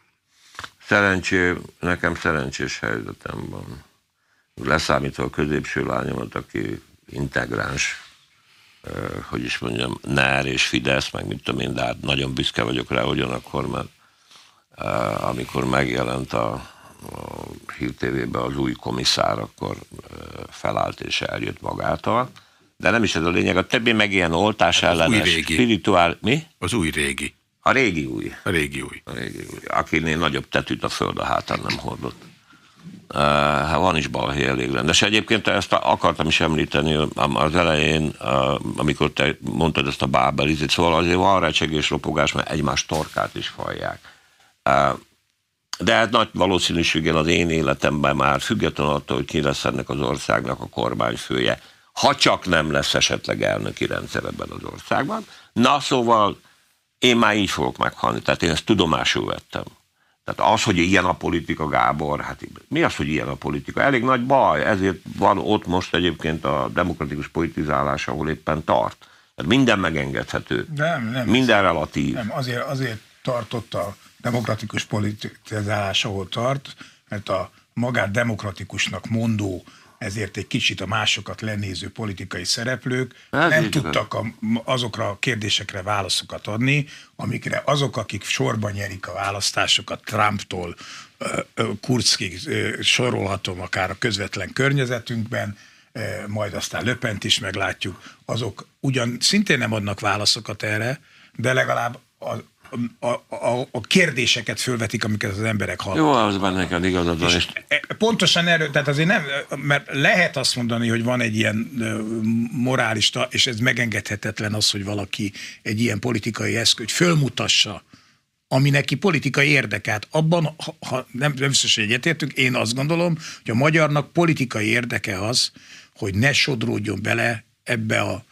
Szerencsé, nekem szerencsés helyzetem van. Leszámítva a középső lányomat, aki integráns, hogy is mondjam, NER és Fidesz, meg mit tudom én, de hát nagyon büszke vagyok rá ugyanakkor, mert amikor megjelent a, a Hír TV-be az új komisszár, akkor felállt és eljött magától. De nem is ez a lényeg, a többi meg ilyen oltás hát ellenes, spirituál... Mi? Az új régi. A régi új. A régi új. A régi új. Akinél nagyobb tetűt a föld a hátán nem hordott. Uh, van is balhé elég rendes. Egyébként ezt akartam is említeni az elején, uh, amikor te mondtad ezt a bábelizét, szóval azért van recsegés, ropogás, mert egymás torkát is fajják. Uh, de hát nagy valószínűséggel az én életemben már függetlenül attól, hogy ki lesz ennek az országnak a kormányfője, ha csak nem lesz esetleg elnöki rendszer ebben az országban. Na szóval én már így fogok meghalni, tehát én ezt tudomásul vettem. Tehát az, hogy ilyen a politika, Gábor, hát mi az, hogy ilyen a politika? Elég nagy baj, ezért van ott most egyébként a demokratikus politizálás, ahol éppen tart. Tehát minden megengedhető. Nem, nem. Minden relatív. Nem, azért, azért tartott a demokratikus politizálás, ahol tart, mert a magát demokratikusnak mondó ezért egy kicsit a másokat lenéző politikai szereplők Ez nem tudtak a, azokra a kérdésekre válaszokat adni, amikre azok, akik sorban nyerik a választásokat Trumptól, Kurzkig sorolhatom akár a közvetlen környezetünkben, majd aztán Löpent is meglátjuk, azok ugyan szintén nem adnak válaszokat erre, de legalább a, a, a, a kérdéseket fölvetik, amiket az emberek hallanak. Jó, az van neked igazad van. És e, pontosan erről, tehát azért nem, mert lehet azt mondani, hogy van egy ilyen morálista, és ez megengedhetetlen az, hogy valaki egy ilyen politikai eszköz fölmutassa, ami neki politikai érdeket. Abban, ha, ha nem, nem biztos, hogy egyetértünk, én azt gondolom, hogy a magyarnak politikai érdeke az, hogy ne sodródjon bele ebbe a,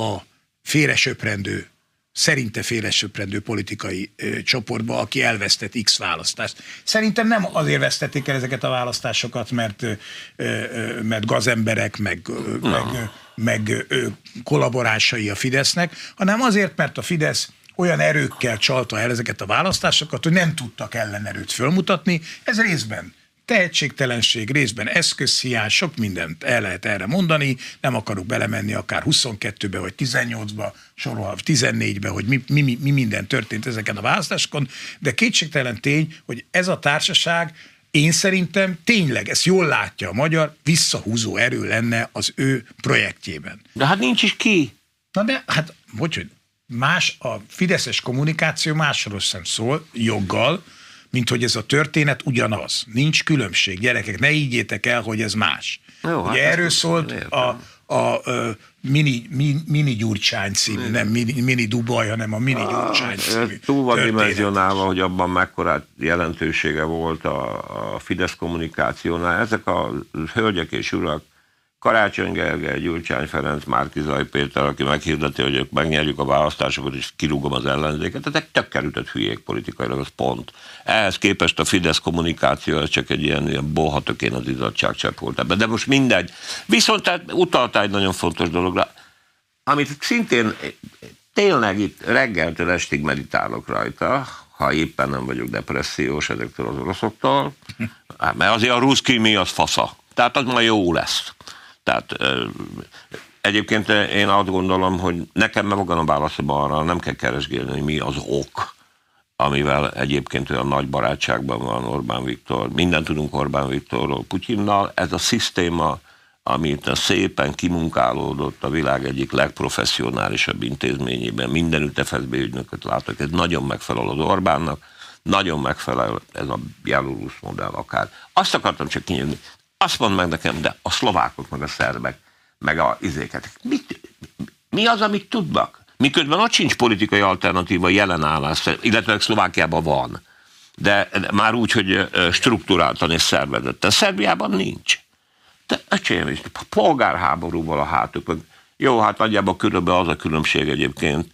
a félresöprendő szerinte félresöprendő politikai ö, csoportba, aki elvesztett X választást. Szerintem nem azért vesztették el ezeket a választásokat, mert, ö, ö, mert gazemberek, meg, ö, meg, meg ö, kollaborásai a Fidesznek, hanem azért, mert a Fidesz olyan erőkkel csalta el ezeket a választásokat, hogy nem tudtak ellenerőt fölmutatni. Ez részben tehetségtelenség, részben eszközhiány, sok mindent el lehet erre mondani, nem akarok belemenni akár 22-be vagy 18-ba, sorolva 14-be, hogy mi, mi, mi minden történt ezeken a választásokon, de kétségtelen tény, hogy ez a társaság én szerintem tényleg, ezt jól látja a magyar, visszahúzó erő lenne az ő projektjében. De hát nincs is ki. Na de, hát, hogy, más, a fideszes kommunikáció másról sem szól, joggal, mint hogy ez a történet ugyanaz. Nincs különbség. Gyerekek, ne ígyétek el, hogy ez más. Jó, Ugye hát erről szólt a, a, a mini, mini, mini Gyurcsány című, nem mini, mini Dubaj, hanem a mini Gyurcsány című. Túl van dimenzionálva, hogy abban mekkora jelentősége volt a, a Fidesz kommunikációnál. Ezek a hölgyek és urak Karácsony Gergely, Gyurcsány Ferenc, Márkizaj Péter, aki meghirdeti, hogy ők megnyerjük a választásokat, és kirúgom az ellenzéket. Tehát tök kerültött hülyék politikailag, az pont. Ehhez képest a Fidesz kommunikáció, ez csak egy ilyen, ilyen bohatökén az izzadságcsepp volt ebben. De most mindegy. Viszont tehát utaltál egy nagyon fontos dologra, amit szintén tényleg itt reggeltől estig meditálok rajta, ha éppen nem vagyok depressziós ezektől az oroszoktól, hát, mert azért a ruszki mi az fasza. Tehát az ma jó lesz. Tehát egyébként én azt gondolom, hogy nekem megvan a válaszom arra, nem kell keresgélni, hogy mi az ok, amivel egyébként olyan nagy barátságban van Orbán Viktor. Mindent tudunk Orbán Viktorról, Putyinnal. Ez a szisztéma, amit szépen kimunkálódott a világ egyik legprofessionálisabb intézményében, mindenütt FSB ügynököt látok, ez nagyon megfelel az Orbánnak, nagyon megfelel ez a Belarus modell akár. Azt akartam csak kinyitni, azt mondd meg nekem, de a szlovákok, meg a szerbek, meg a izéket, mit, mi az, amit tudnak? Miközben ott sincs politikai alternatíva jelen állás, illetve Szlovákiában van. de már úgy, hogy struktúráltan és szervezetten. Szerbiában nincs. De öcsém is, polgárháborúval a hátuk. Jó, hát nagyjából körülbelül az a különbség egyébként,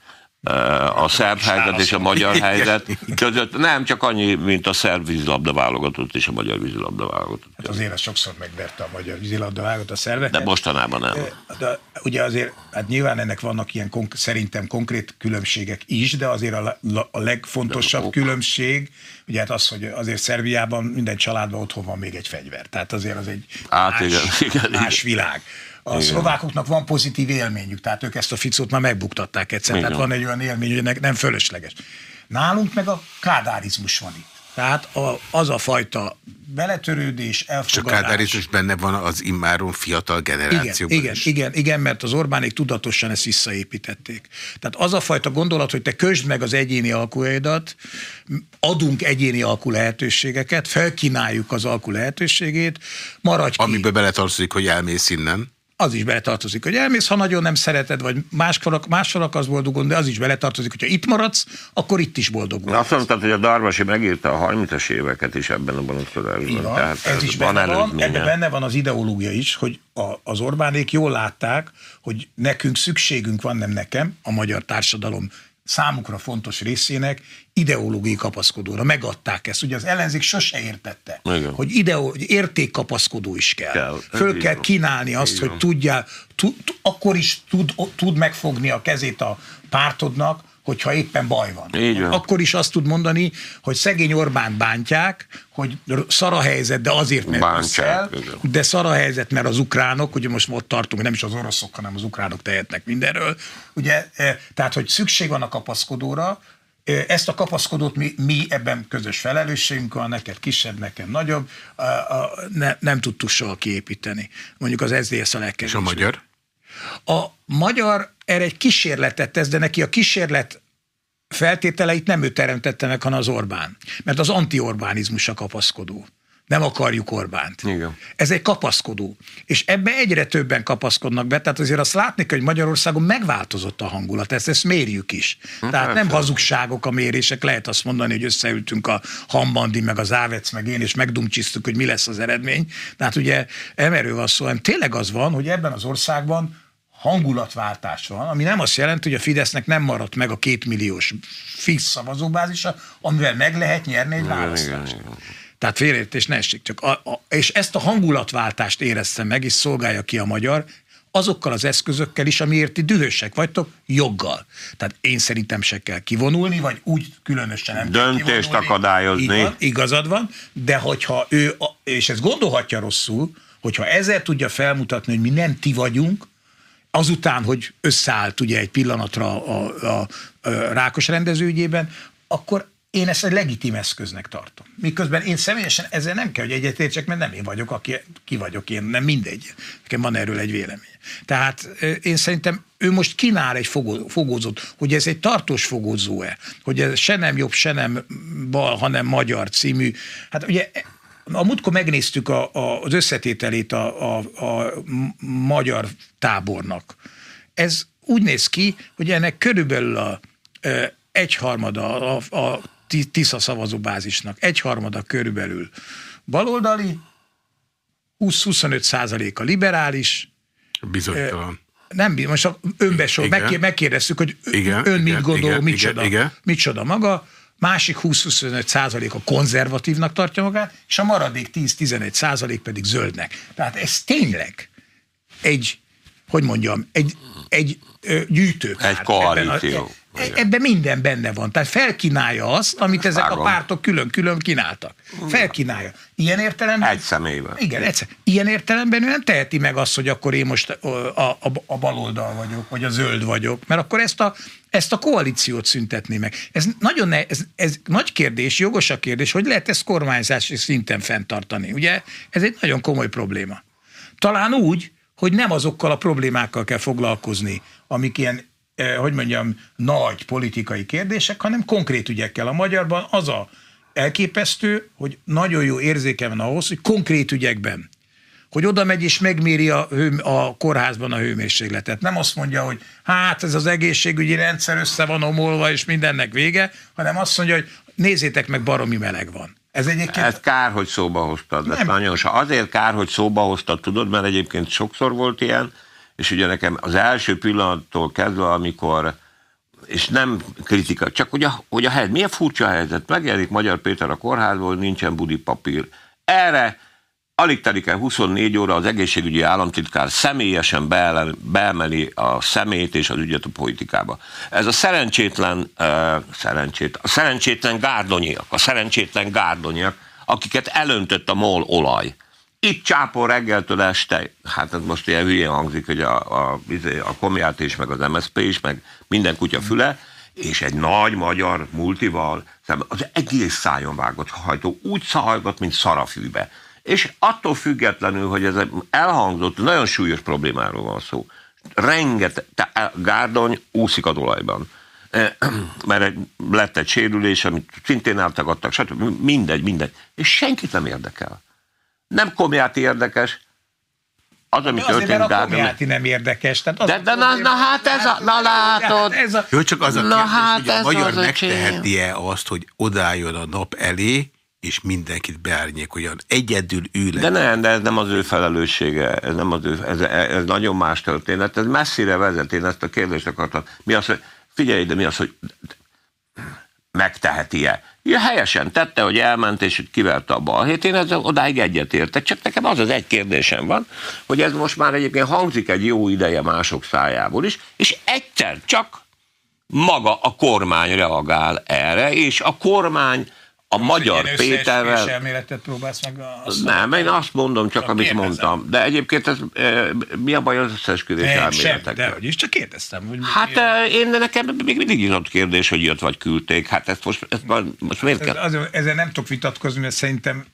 a szerb helyzet és a magyar helyzet között nem csak annyi, mint a szerb vízilabda válogatott és a magyar vízilabda válogatott. Hát azért az sokszor megverte a magyar vízilabda válogatott a szerveket. De mostanában nem. De, ugye azért, hát nyilván ennek vannak ilyen konk- szerintem konkrét különbségek is, de azért a, a legfontosabb de, különbség, ugye hát az, hogy azért Szerbiában minden családban otthon van még egy fegyver. Tehát azért az egy Át, más, igen, igen, más igen. világ. A Igen. szlovákoknak van pozitív élményük, tehát ők ezt a ficót már megbuktatták egyszer, Igen. tehát van egy olyan élmény, hogy nem fölösleges. Nálunk meg a kádárizmus van itt. Tehát a, az a fajta beletörődés, elfogadás. És a kádárizmus benne van az immáron fiatal generációban igen, is. Igen, igen, mert az Orbánék tudatosan ezt visszaépítették. Tehát az a fajta gondolat, hogy te közd meg az egyéni alkuljaidat, adunk egyéni alkú lehetőségeket, felkínáljuk az alkú lehetőségét, maradj ki. Amiben beletartozik, hogy elmész innen az is beletartozik, hogy elmész, ha nagyon nem szereted, vagy máskor, máskor akarsz boldogon, de az is beletartozik, hogyha itt maradsz, akkor itt is boldog vagy. Azt mondtad, hogy a Darvasi megírta a 30-as éveket is ebben a vonatkozásban. Tehát ez, ez is van benne van, ebben benne van az ideológia is, hogy a, az Orbánék jól látták, hogy nekünk szükségünk van, nem nekem, a magyar társadalom számukra fontos részének ideológiai kapaszkodóra. Megadták ezt. Ugye az ellenzék sose értette, Igen. hogy ideó, értékkapaszkodó is kell. kell. Föl kell kínálni azt, Igen. hogy tudjál, tud, akkor is tud, tud megfogni a kezét a pártodnak, hogyha éppen baj van. Így van. Akkor is azt tud mondani, hogy szegény Orbán bántják, hogy szara helyzet, de azért, mert Bántják, de szara helyzet, mert az ukránok, ugye most ott tartunk, nem is az oroszok, hanem az ukránok tehetnek mindenről, ugye, e, tehát, hogy szükség van a kapaszkodóra, e, ezt a kapaszkodót mi, mi ebben közös felelősségünk van, neked kisebb, nekem nagyobb, a, a, ne, nem tudtuk soha kiépíteni. Mondjuk az SZDSZ a legkevésbé. És a magyar? A magyar erre egy kísérletet tesz, de neki a kísérlet feltételeit nem ő teremtette meg, hanem az Orbán. Mert az anti-Orbánizmus a kapaszkodó. Nem akarjuk Orbánt. Igen. Ez egy kapaszkodó. És ebbe egyre többen kapaszkodnak be, tehát azért azt látni kell, hogy Magyarországon megváltozott a hangulat, ezt, ezt mérjük is. Hm, tehát nem hazugságok a mérések, lehet azt mondani, hogy összeültünk a Hambandi, meg az Ávec, meg én, és megdumcsisztük, hogy mi lesz az eredmény. Tehát ugye emerő van szó, hanem tényleg az van, hogy ebben az országban hangulatváltás van, ami nem azt jelenti, hogy a Fidesznek nem maradt meg a kétmilliós fix szavazóbázisa, amivel meg lehet nyerni egy választást. Tehát félreértés ne essék. Csak a, a, és ezt a hangulatváltást érezte meg, és szolgálja ki a magyar, azokkal az eszközökkel is, amiért ti dühösek vagytok, joggal. Tehát én szerintem se kell kivonulni, vagy úgy különösen nem Döntést kell akadályozni. Igaz, igazad van, de hogyha ő, és ez gondolhatja rosszul, hogyha ezzel tudja felmutatni, hogy mi nem ti vagyunk, azután, hogy összeállt ugye egy pillanatra a, a, a Rákos rendezőügyében, akkor én ezt egy legitim eszköznek tartom. Miközben én személyesen ezzel nem kell, hogy egyetértsek, mert nem én vagyok, aki, ki vagyok én, nem mindegy. Nekem van erről egy vélemény. Tehát én szerintem ő most kínál egy fogó, fogózót, hogy ez egy tartós fogózó-e, hogy ez se nem jobb, se nem bal, hanem magyar című. Hát ugye a múltkor megnéztük a, a, az összetételét a, a, a magyar tábornak. Ez úgy néz ki, hogy ennek körülbelül a, a egyharmada a, a Tisza szavazóbázisnak, egyharmada körülbelül baloldali, 20-25 százaléka liberális. Bizonytalan. Nem, most önbesor, megkérdeztük, hogy igen, ön igen, mit gondol, igen, micsoda, igen. micsoda maga, másik 20-25 százalék a konzervatívnak tartja magát, és a maradék 10-11 százalék pedig zöldnek. Tehát ez tényleg egy, hogy mondjam, egy, egy gyűjtőkár. Egy koalíció. Ebben, a, ebben minden benne van. Tehát felkínálja azt, amit ezek Vágom. a pártok külön-külön kínáltak. Felkínálja. Ilyen értelemben... Egy személyben. Igen, egyszer. Ilyen értelemben ő nem teheti meg azt, hogy akkor én most a, a, a baloldal vagyok, vagy a zöld vagyok, mert akkor ezt a, ezt a koalíciót szüntetné meg. Ez nagyon ne, ez, ez nagy kérdés, jogos a kérdés, hogy lehet ezt kormányzási szinten fenntartani. Ugye ez egy nagyon komoly probléma. Talán úgy, hogy nem azokkal a problémákkal kell foglalkozni, amik ilyen, eh, hogy mondjam, nagy politikai kérdések, hanem konkrét ügyekkel. A magyarban az a elképesztő, hogy nagyon jó érzéke van ahhoz, hogy konkrét ügyekben hogy oda megy és megméri a, hő, a kórházban a hőmérsékletet. Nem azt mondja, hogy hát ez az egészségügyi rendszer össze van omolva, és mindennek vége, hanem azt mondja, hogy nézzétek meg, baromi meleg van. Ez egyébként... Ez kár, hogy szóba hoztad. Ez nagyon so. Azért kár, hogy szóba hoztad, tudod, mert egyébként sokszor volt ilyen, és ugye nekem az első pillanattól kezdve, amikor és nem kritika, csak hogy a, hogy a helyzet, milyen furcsa helyzet, megjelenik Magyar Péter a kórházból, nincsen budi papír. Erre alig telik el 24 óra, az egészségügyi államtitkár személyesen beemeli a szemét és az ügyet a politikába. Ez a szerencsétlen, uh, szerencsét, a szerencsétlen gárdonyiak, a szerencsétlen gárdonyiak, akiket elöntött a MOL olaj. Itt csápol reggeltől este, hát ez most ilyen hülyén hangzik, hogy a, a, izé, a Komját is, meg az MSZP is, meg minden kutya füle, és egy nagy magyar multival, az egész szájon vágott hajtó, úgy szahajgott, mint szarafűbe. És attól függetlenül, hogy ez elhangzott, nagyon súlyos problémáról van szó. Rengeteg, Gárdony úszik a olajban. E, mert lett egy sérülés, amit szintén eltagadtak, stb. Mindegy, mindegy. És senkit nem érdekel. Nem komjáti érdekes, az, ami történt mert a komjáti nem érdekes. Tehát az de, de na, na, hát ez a, na látod. Ez a, Jó, csak az a kérdés, hát hogy a magyar megteheti-e azt, hogy odálljon a nap elé, és mindenkit beárnyékoljon. Egyedül ő De nem, de ez nem az ő felelőssége, ez, nem az ő, ez, ez nagyon más történet, ez messzire vezet, én ezt a kérdést akartam. Mi az, hogy figyelj, de mi az, hogy megteheti-e? Ja, helyesen tette, hogy elment és kiverte a balhét, én ezzel odáig egyetértek, csak nekem az az egy kérdésem van, hogy ez most már egyébként hangzik egy jó ideje mások szájából is, és egyszer csak maga a kormány reagál erre, és a kormány a magyar Péterrel... elméletet próbálsz meg azt Nem, én azt mondom csak, amit kérdezem. mondtam. De egyébként ez, e, mi a baj az összeesküvés elméletek? De hogy is, csak kérdeztem. Hogy hát e, én nekem még mindig nyitott kérdés, hogy jött vagy küldték. Hát ezt most, ezt most miért kell? Ez, ezzel nem tudok vitatkozni, mert szerintem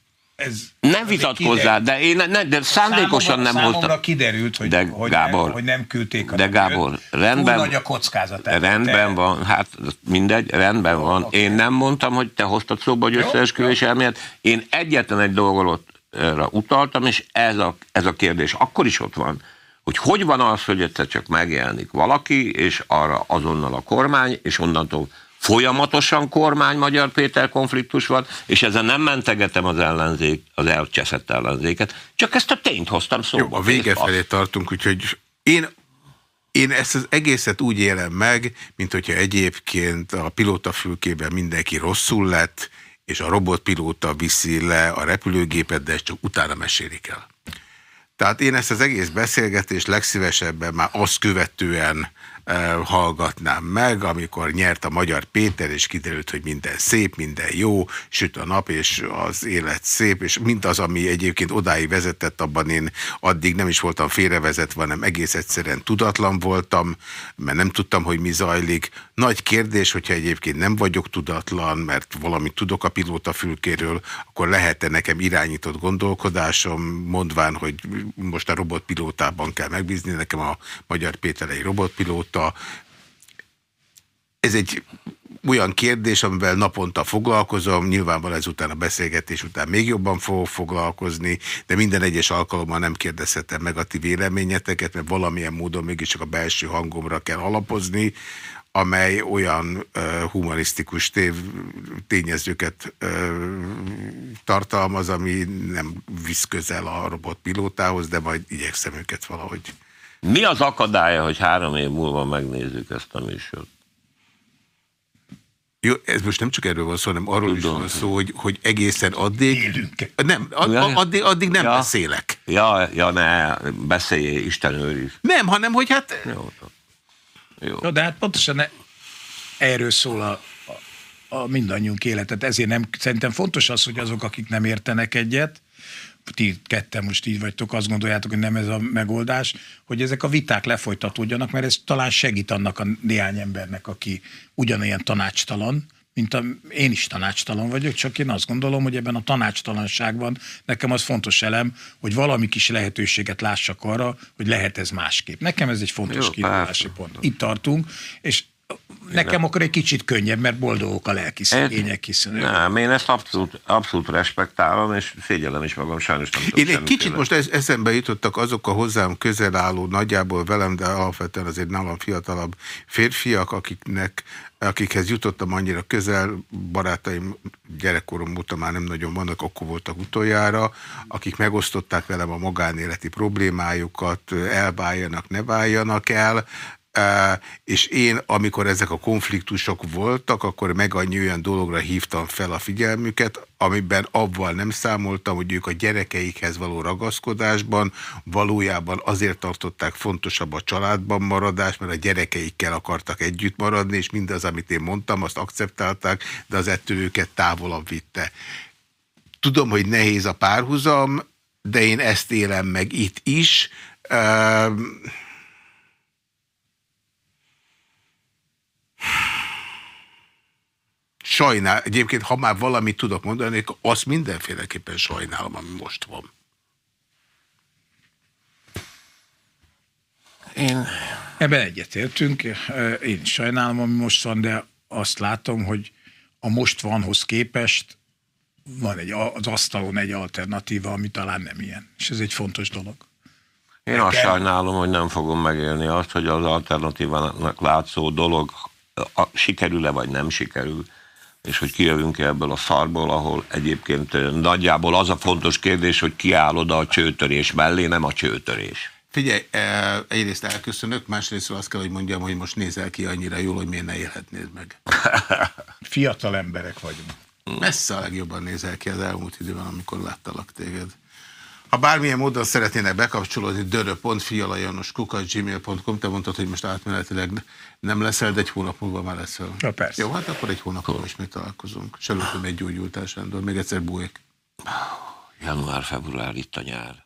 ez... Nem vitatkozzál, de én ne, de szándékosan számomra, nem hoztam. kiderült, hogy, de, hogy, Gábor, nem, hogy nem küldték a De Gábor, rendben, nagy a kockázat. Rendben te... van, hát mindegy, rendben Jó, van. Okay. Én nem mondtam, hogy te hoztad szóba, hogy összeesküvés elmélet. Én egyetlen egy dolgot utaltam, és ez a, ez a kérdés akkor is ott van, hogy hogy van az, hogy egyszer csak megjelenik valaki, és arra azonnal a kormány, és onnantól folyamatosan kormány Magyar Péter konfliktus van, és ezen nem mentegetem az ellenzék, az elcseszett ellenzéket, csak ezt a tényt hoztam szóba. Jó, a vége felé tartunk, úgyhogy én én ezt az egészet úgy élem meg, mint hogyha egyébként a pilótafülkében mindenki rosszul lett, és a robotpilóta viszi le a repülőgépet, de ezt csak utána mesélik el. Tehát én ezt az egész beszélgetést legszívesebben már azt követően hallgatnám meg, amikor nyert a Magyar Péter, és kiderült, hogy minden szép, minden jó, süt a nap, és az élet szép, és mint az, ami egyébként odáig vezetett, abban én addig nem is voltam félrevezetve, hanem egész egyszerűen tudatlan voltam, mert nem tudtam, hogy mi zajlik. Nagy kérdés, hogyha egyébként nem vagyok tudatlan, mert valamit tudok a pilóta fülkéről, akkor lehet-e nekem irányított gondolkodásom, mondván, hogy most a robotpilótában kell megbízni, nekem a Magyar Péter egy robotpilóta, óta. Ez egy olyan kérdés, amivel naponta foglalkozom, nyilvánvalóan ezután a beszélgetés után még jobban fogok foglalkozni, de minden egyes alkalommal nem kérdezhetem meg a ti véleményeteket, mert valamilyen módon mégiscsak a belső hangomra kell alapozni, amely olyan uh, humanisztikus tév, tényezőket uh, tartalmaz, ami nem visz közel a robotpilótához, de majd igyekszem őket valahogy mi az akadálya, hogy három év múlva megnézzük ezt a műsort? Jó, ez most nem csak erről van szó, hanem arról Tudom. is van szó, hogy, hogy egészen addig... Élünk. Nem, ad, addig, addig nem ja. beszélek. Ja, ja, ne, beszéljé, Isten őriz. Nem, hanem, hogy hát... Jó, jó. jó de hát pontosan ne, erről szól a, a, a mindannyiunk életet. Ezért nem, szerintem fontos az, hogy azok, akik nem értenek egyet, ti ketten most így vagytok, azt gondoljátok, hogy nem ez a megoldás, hogy ezek a viták lefolytatódjanak, mert ez talán segít annak a néhány embernek, aki ugyanilyen tanácstalan, mint a, én is tanácstalan vagyok, csak én azt gondolom, hogy ebben a tanácstalanságban nekem az fontos elem, hogy valami kis lehetőséget lássak arra, hogy lehet ez másképp. Nekem ez egy fontos kiindulási pont. Itt tartunk, és nekem akkor egy kicsit könnyebb, mert boldogok a lelki szegények, hiszen... Nem, én ezt abszolút, abszolút respektálom, és szégyellem is magam, sajnos nem Én egy kicsit most ez, eszembe jutottak azok a hozzám közel álló, nagyjából velem, de alapvetően azért nálam fiatalabb férfiak, akiknek akikhez jutottam annyira közel, barátaim gyerekkorom óta már nem nagyon vannak, akkor voltak utoljára, akik megosztották velem a magánéleti problémájukat, elváljanak, ne váljanak el, és én, amikor ezek a konfliktusok voltak, akkor meg annyi olyan dologra hívtam fel a figyelmüket, amiben abban nem számoltam, hogy ők a gyerekeikhez való ragaszkodásban valójában azért tartották fontosabb a családban maradás, mert a gyerekeikkel akartak együtt maradni, és mindaz, amit én mondtam, azt akceptálták, de az ettől őket távolabb vitte. Tudom, hogy nehéz a párhuzam, de én ezt élem meg itt is. Uh, Sajnál, egyébként, ha már valamit tudok mondani, akkor azt mindenféleképpen sajnálom, ami most van. Én... Ebben egyetértünk. Én is sajnálom, ami most van, de azt látom, hogy a most vanhoz képest van egy, az asztalon egy alternatíva, ami talán nem ilyen. És ez egy fontos dolog. Én azt sajnálom, hogy nem fogom megélni azt, hogy az alternatívának látszó dolog sikerül-e vagy nem sikerül, és hogy kijövünk -e ebből a szarból, ahol egyébként nagyjából az a fontos kérdés, hogy kiáll oda a csőtörés mellé, nem a csőtörés. Figyelj, egyrészt elköszönök, másrészt azt kell, hogy mondjam, hogy most nézel ki annyira jól, hogy miért ne élhetnéd meg. Fiatal emberek vagyunk. Messze a legjobban nézel ki az elmúlt időben, amikor láttalak téged. Ha bármilyen módon szeretnének bekapcsolódni, dörö.fialajanoskukat.gmail.com, te mondtad, hogy most átmenetileg nem leszel, de egy hónap múlva már leszel. Ja, persze. Jó, hát akkor egy hónap múlva ismét találkozunk. És előttem egy gyógyultás, Sándor. Még egyszer bújék. Január-február itt a nyár.